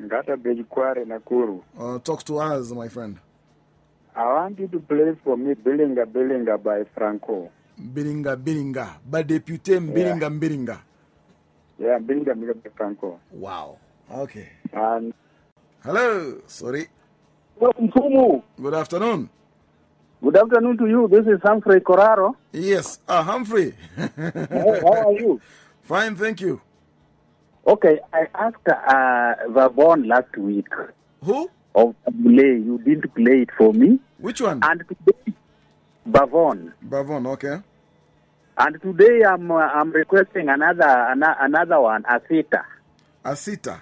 Ngata Bridge, Kware, Nakuru. Uh, talk to us, my friend. I want you to play for me Bilinga Bilinga by Franco. Bilinga Biringa. Ba député Biringa, Bilinga. Yeah, Bilinga Bilinga by Franco. Wow. Okay. And Hello. Sorry. Mfumu. Good afternoon. Good afternoon to you. This is Humphrey Coraro. Yes. Ah, Humphrey. Hey, how are you? Fine, thank you. Okay, I asked uh, Vavon last week. Who? Of play. You didn't play it for me. Which one? And today, Bavon. Bavon, okay. And today I'm uh, I'm requesting another ana- another one, Asita. Asita.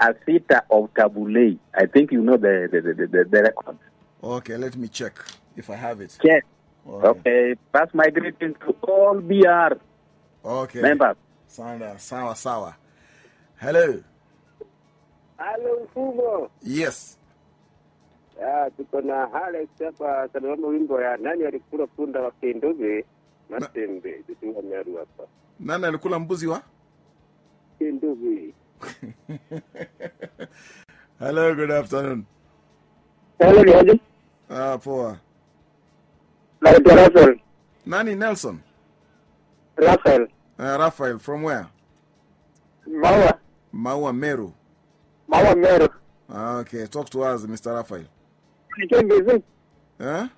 Asita of Tabu Ley. I think you know the the, the, the, the record. Okay, let me check if I have it. Check. Okay. Okay. Pass my greetings to all BR Okay. members. Sawa, sawa, Hello. Halo Mfumo. Yes. Ah, tuko na Alex hapa Salama, wimbo ya nani alikula punda wa kinduzi Matembe tukiwa Meru hapa. Nani alikula mbuzi wa? kinduzi? Hello, good afternoon. Hello, Roger. Ah, poa. Naitwa Rafael. Nani Nelson? Rafael. Uh, Rafael from where? Mawa. Maua Meru. Mawa Meru. Ah, okay, talk to us, Mr. Raphael. Nikengeze. Huh?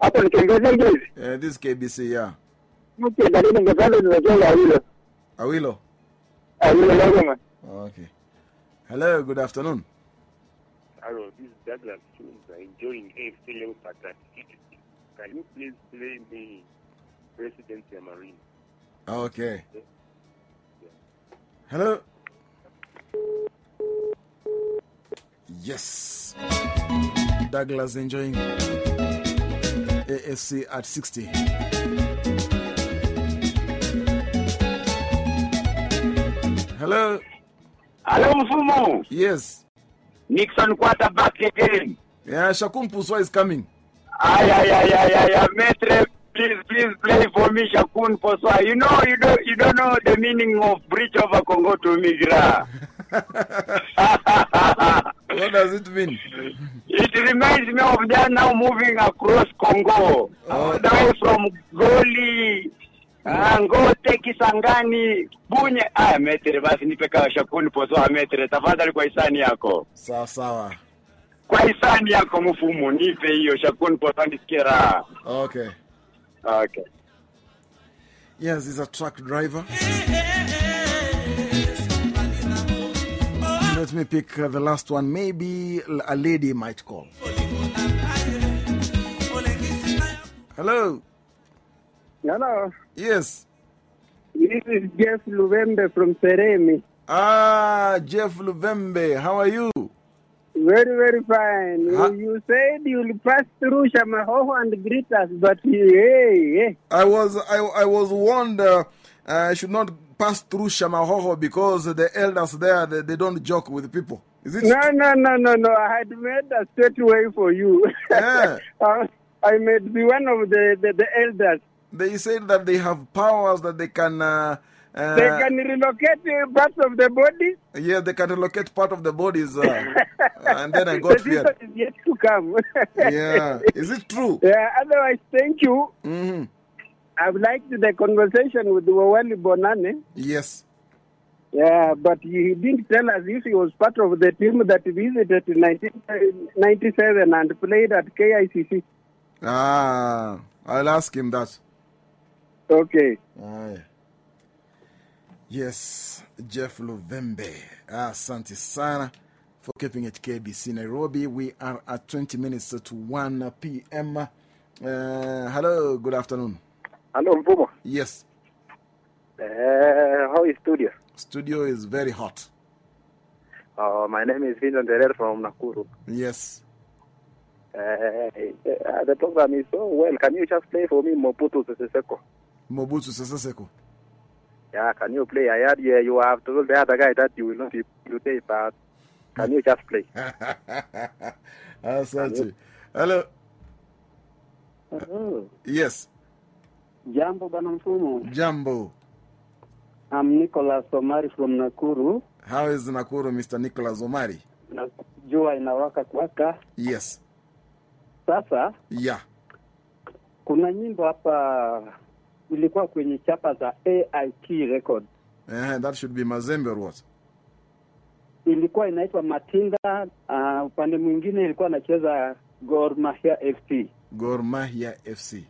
Hapo nikengeze ngezi. Uh, this is KBC, yeah. Mke dalili ngepanda nimejua awilo. Awilo. Awilo lazima. Okay. Hello, good afternoon. Hello, this is Douglas Chunza enjoying AFC Leopard at Can you please play me Presidency of Marine? Okay. Hello. Yes. Douglas enjoying AFC at 60. Hello. Hello, Mfumu. Yes. Nixon Quarter back again. Yeah, Shakum Puswa is coming. Ay, ay, ay, ay, ay, ay, Metre, please, please play for me, Shakun Poswa. You know, you don't, you don't know the meaning of bridge over Congo to Migra. What does it mean? It reminds me of just now moving across Congo, oh. the way from Goli, ah, Ngote, Kisangani, Bunye. Aya, Metre, basi nipe kawa Shakun Poswa, Metre, tafadhali kwa hisani yako. Sawa sawa. Kwa hisani yako mfumo, nipe hiyo shakuni Poswa, nisikie raha. Okay. Okay. Yes, he's a truck driver. Let me pick uh, the last one. Maybe a lady might call. Hello. Hello. Yes. This is Jeff Luvembe from Seremi. Ah, Jeff Luvembe. How are you? Very, very fine. You, you said you'll pass through Shamahoho and greet us, but hey, hey. I was, I, I was warned uh, I should not pass through Shamahoho because the elders there, they, they don't joke with people. Is it? No, no, no, no, no. I had made a straight way for you. Yeah. Uh, I may be one of the, the, the elders. They said that they have powers that they can. Uh, uh, they can relocate uh, parts of the body. Yeah, they can relocate part of the bodies. Uh, and then I got the feared. is yet to come. Yeah. Is it true? Yeah, otherwise, thank you. Mm-hmm. I've liked the conversation with Wawali Bonane. Yes. Yeah, but he didn't tell us if he was part of the team that visited in 1997 and played at KICC. Ah, I'll ask him that. Okay. Aye. Yes, Jeff Luvembe. Asante sana for keeping it KBC Nairobi. We are at 20 minutes to 1 p.m. Uh, hello, good afternoon. Hello, Mpumo. Yes, Uh, how is studio? studio is very hot. Uh, my name is Vincent Herrera from Nakuru. Yes. Uh, uh, the program is so well. Can you just play for me Mobutu Sese Seko? Mobutu Sese Seko. Yeah, can you play? I heard yeah, you have told the other guy that you will not be today, but can you just play? Asante. Hello. Hello. Yes. Jambo bwana mfumo. Jambo. I'm Nicholas Omari from Nakuru. How is Nakuru, Mr. Nicholas Omari? Na jua inawaka kwaka. Yes. Sasa Yeah. kuna nyimbo hapa ilikuwa kwenye chapa za AIT record. That should be Mazembe or what? Ilikuwa inaitwa Matinda, uh, upande mwingine ilikuwa anacheza Gor Mahia FC. Gor Mahia FC.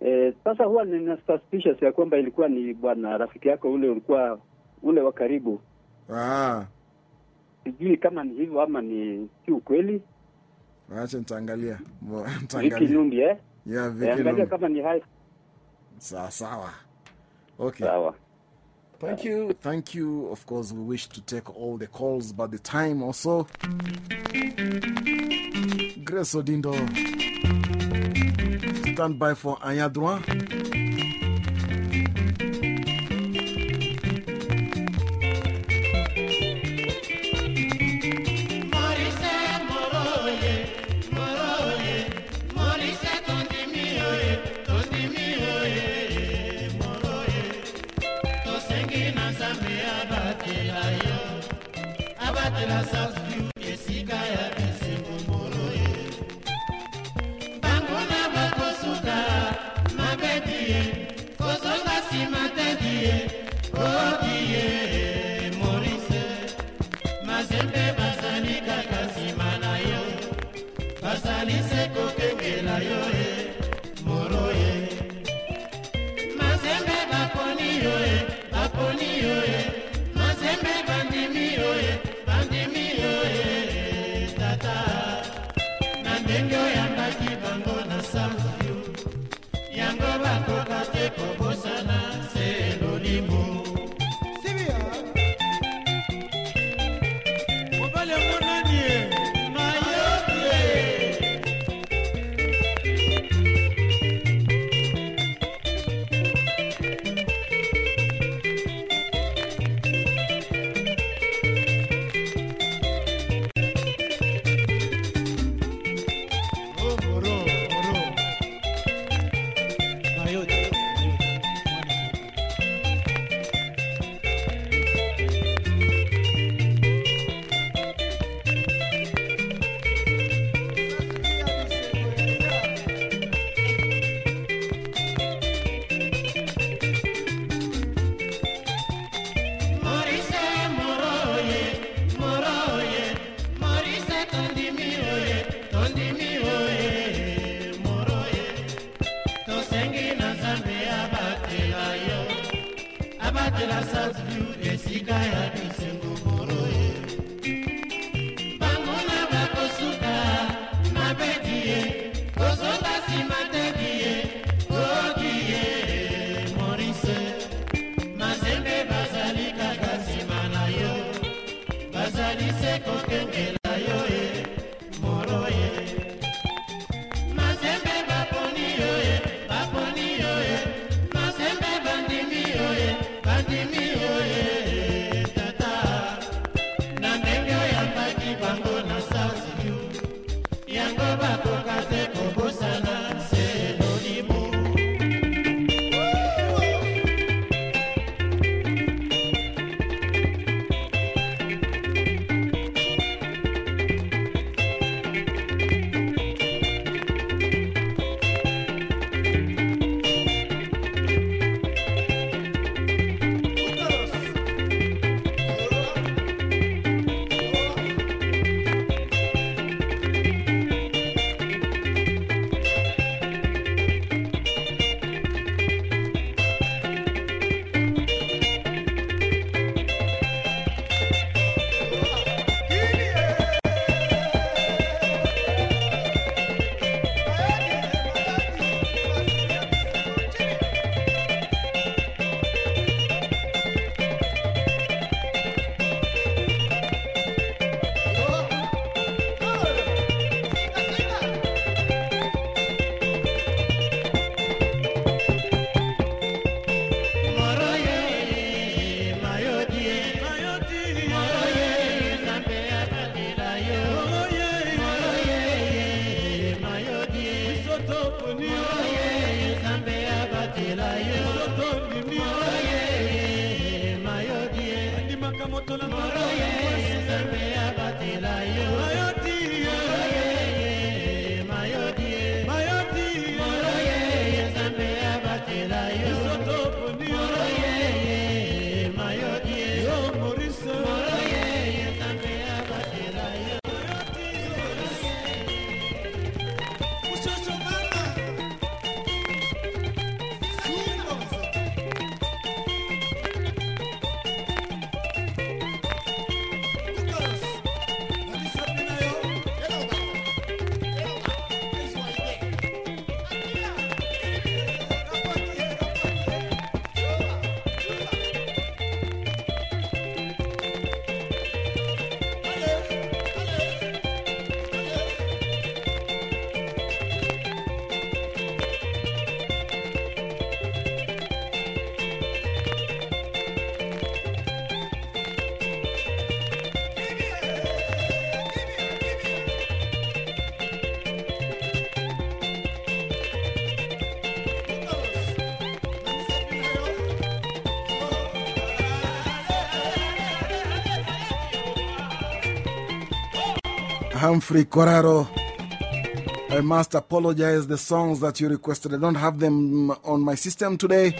Eh, sasa huwa nina suspicious ya kwamba ilikuwa ni bwana rafiki yako ule ulikuwa ule wa karibu. Ah, Sijui kama ni hivyo ama ni si ukweli. acha nitaangalia. nitaangalia Viki. Nundi eh? Yeah, Eh, Vicky angalia kama ni hai. Sawa sawa. Okay. Sawa. Thank you. Thank you. Of course, we wish to take all the calls, but the time also. Grace Odindo. Stand by for Ayadroit. Morise yango bakoka te kobosana Humphrey. I must apologize the songs that you requested. I don't have them on my system today,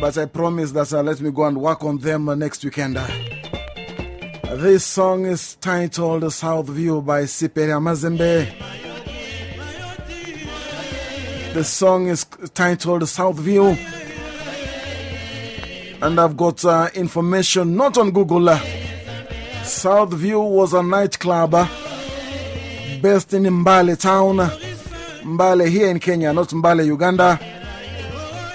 but I promise that uh, let me go and work on them uh, next weekend. This song is titled South View by Super Mazembe. The song is titled South View. And I've got uh, information not on Google. South View was a nightclub based in Mbale town. Mbale here in Kenya, not Mbale, Uganda.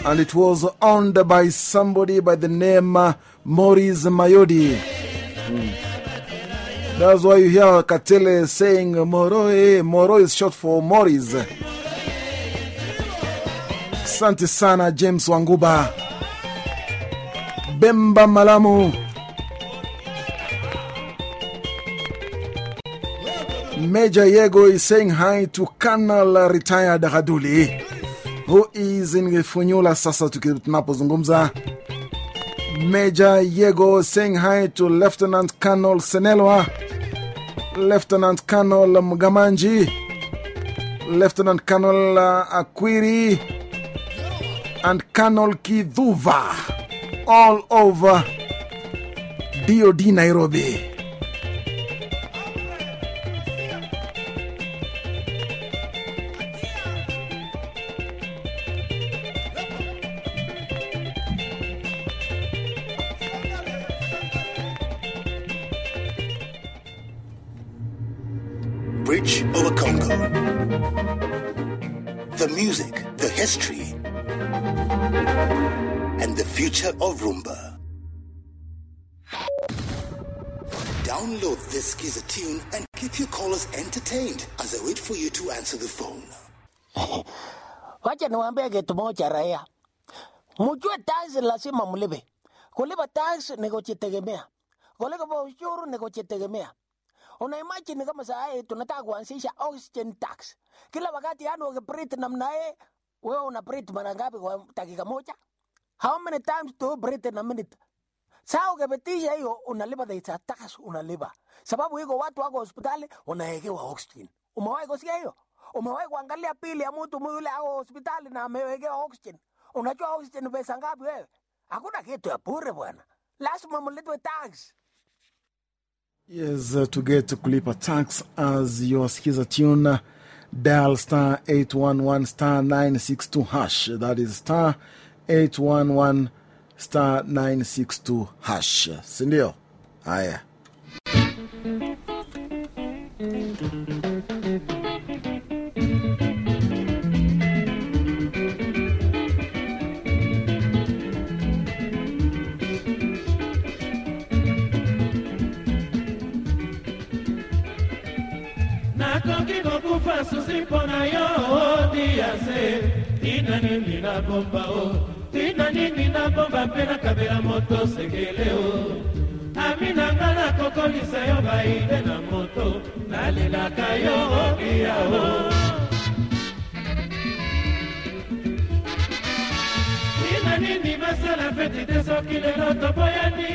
And it was owned by somebody by the name uh, Maurice Mayodi. Hmm. That's why you hear Katele saying Moro. eh, Moro is short for Maurice. Asante sana James Wanguba. Bemba Malamu. Major Yego is saying hi to Colonel retired Raduli who is in Funyula sasa tuki- tunapozungumza. Major Yego saying hi to Lieutenant Colonel Senelwa, Lieutenant Colonel Mugamanji, Lieutenant Colonel Akwiri, and Colonel Kidhuva all over DOD Nairobi. Niwaambie kitu moja raia, mjue tax lazima mlipe. Kulipa tax ni kujitegemea, kulipa ushuru ni kujitegemea. una imagine kama saa hii tunataka kuanzisha oxygen tax. Kila wakati yani ukibreathe namna hii wewe una breathe mara ngapi kwa dakika moja? How many times do you breathe in a minute? Saa ukipitisha hiyo unalipa the tax unalipa. Sababu iko watu wako hospitali wanaekewa oxygen. Umewahi kusikia hiyo umewahi kuangalia pili ya mtu yule au hospitali na amewekewa oxygen unajua oxygen pesa ngapi wewe hakuna kitu ya bure bwana lazima mlipwe tax Yes, uh, to get to kulipa tax as your skiza tune, dial star 811 star 962 hash. That is star 811 star 962 hash. Sindio? Haya. Nini nabomba o tina nini nabomba mpe nakabela moto sekele o ami na nga nakokolisa yo baide na moto. Nalelaka yo okia o tina nini basala feti te soki lelo toboyani.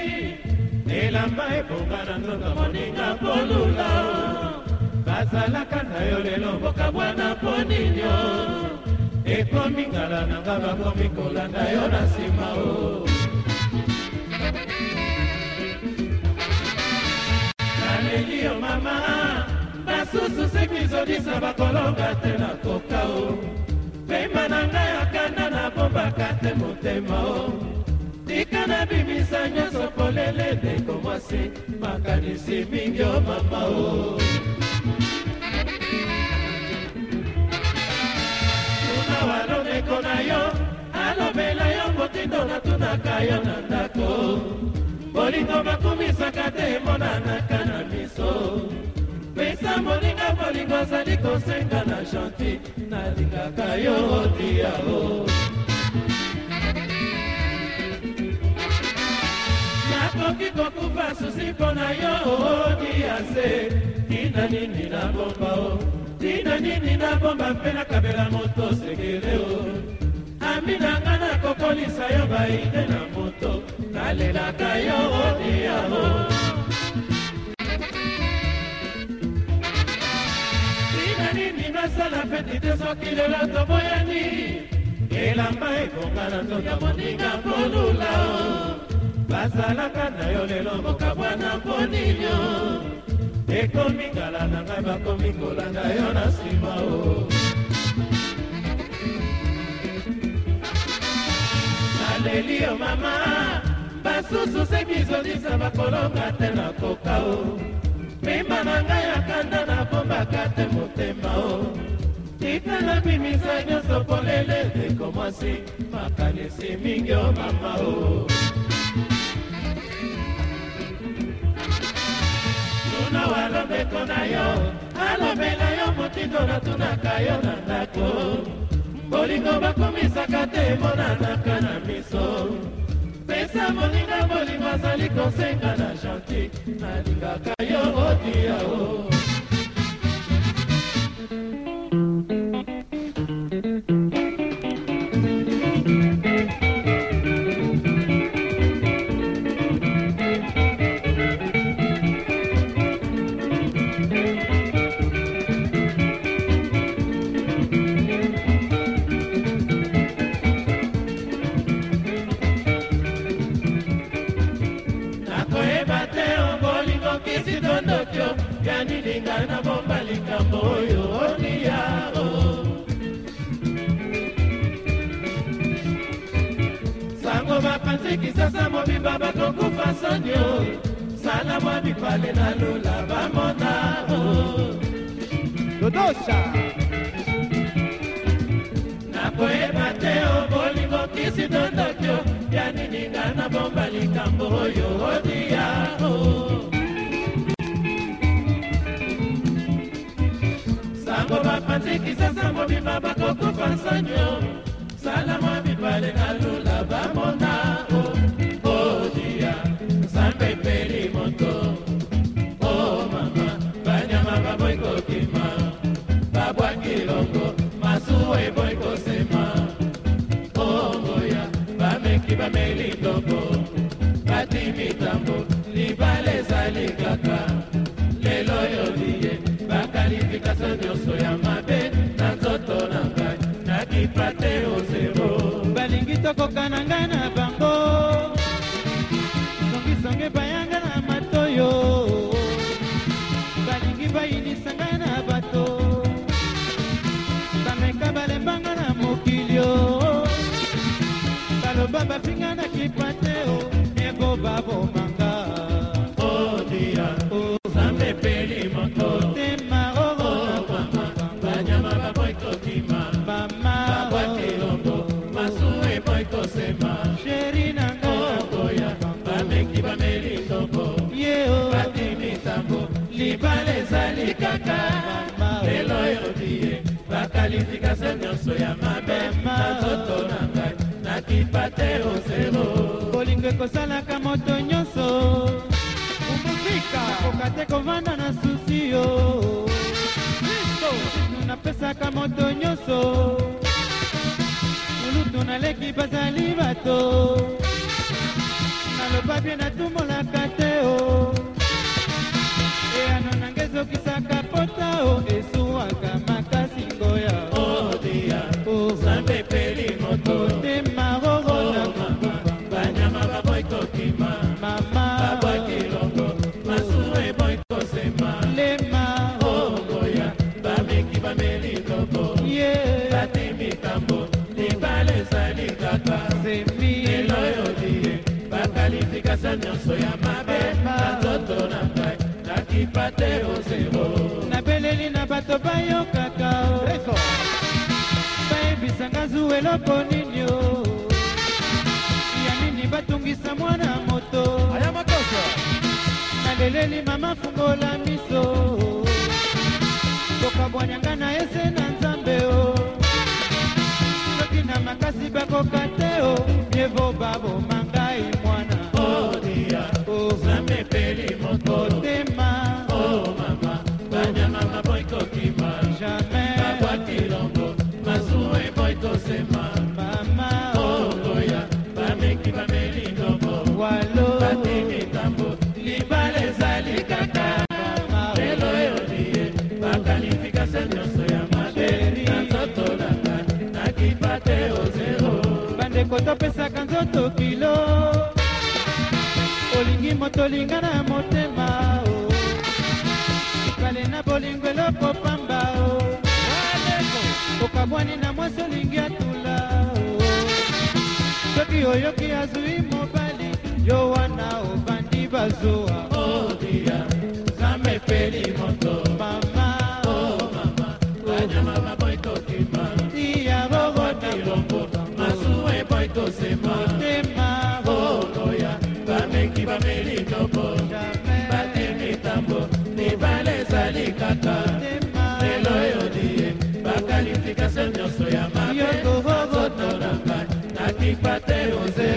Elamba ebonga na nzoka moninga polula. O bazalaka na yo lelo mboka bwana mpo ninyo ekomi ngala na nga bakomi kolanda yo na nsima o. Naleli yo mama basusu seki zodisa bakolonga te na koka o. Pema na ngai akanda na bombaka te motema o. Tika na bimisa nyonso polele ndeko mwasi makanisi mingi o mama o tuna walobeko na yo alobela yo motindo natunaka yo na ndako. Bolingo bakumisaka te emonanaka na miso. Pesa moninga bolingo azali kosenga na gentil nalingaka yo otia o nakoki kokufa susi mpo na yo odia se tina nini na bomba o tina nini na bomba mpe nakabela moto sekele o ami na nga nakokolisa yo baide na moto nalelaka yo odia o tina nini nasala feti te soki lelo toboyani. Elamba ekonga na nzoka moninga polula. O bazalaka na yo lelo mboka bwana mpo ninyo ekomi ngala na ngai bakomi kolanda yo na nsima o naleli yo mama basusu seki zodisa bakolonga te na koka o pema na ngai akanda nabombaka te motema o tika nabimisa nyonso polele ndeko mwasi makanisi mingi o mama o tuna walobeko na yo alobela yo motindo natunaka yo na ndako. Bolingo bakomisaka te emonanaka na miso. Pesa moninga bolingo azali kosenga na gentil nalingaka yo otia tondokio yanilinga na bomba likambo oyo olia. O sango bapanzi kisasa mobimba bakokufa sonio sala mwa bipale na lula bamona o. Dodosha. Nakoyeba te obolingo kisi tondokio yanilinga na bomba likambo oyo olia bango bapatiki sasa mobimba bakokufa nsanyo. Sala mwa bibale na lula bamona o oh, odia oh, nsambe epeli moto. O mama banyama baboyi kokima. Babwaki longo masuwa eboyi kosema. Ongoya bameki bameli ndoko miso nyonso ya mabe na nzoto na ngai nakipa te ozero balingi tokoka na ngai na bango. Songisonge bayanga na matoyo. Balingi bayinisa ngai na bato. Bameka balembanga na mokilio. Baloba bafinga na kipa te o ekobabomanga odia. Oh, libala ezali kaka lelo yodie bakalifikasio nyonso ya mabe na nzoto na ngai nakipa te ozero bolingo ekosalaka moto nyonso. Umufika koka te kovanda na susi yo. Napesaka moto nyonso. Mulutu naleki bazali bato. Naloba bie natumolaka te o eyano o esuwaka makasi ngoya. Odia oh, oh. nzambe peli moto. Te maroro na kukufa oh, banyama baboyi kokima mama. Babwaki longo masuru eboyi kosema lema ogoya bameki bameli lobo ye. Bati mitambo libala ezali kaka zemi. Elo yodie bakalifikasa nyonso ya mabe. Na nzoto na ngai nakipa te ozero nabeleli na bato bayokaka o. Bayebisanga zu eloko nini o. Ya nini batungisa mwana moto. Aya makoso naleleli mama fungola miso. Kokabwanyanga na ese na nzambe o. Soki na makasi bakoka te o. Mievo baboma bandeko topesaka nzoto kilo. Olingi moto olinga na motema o kale na bolingo eloko pamba o okabwani na mwasi olingi atula o soki oyoki azwi mobali yo wana obandi bazowa odia zambe peli moto tosema okoya. Bameki bameli ndobo. Batemi tambo libala ezali kaka. Lelo yodie. Bakalifikasio nyonso ya mabe. Azotonanga nakikwa te oze.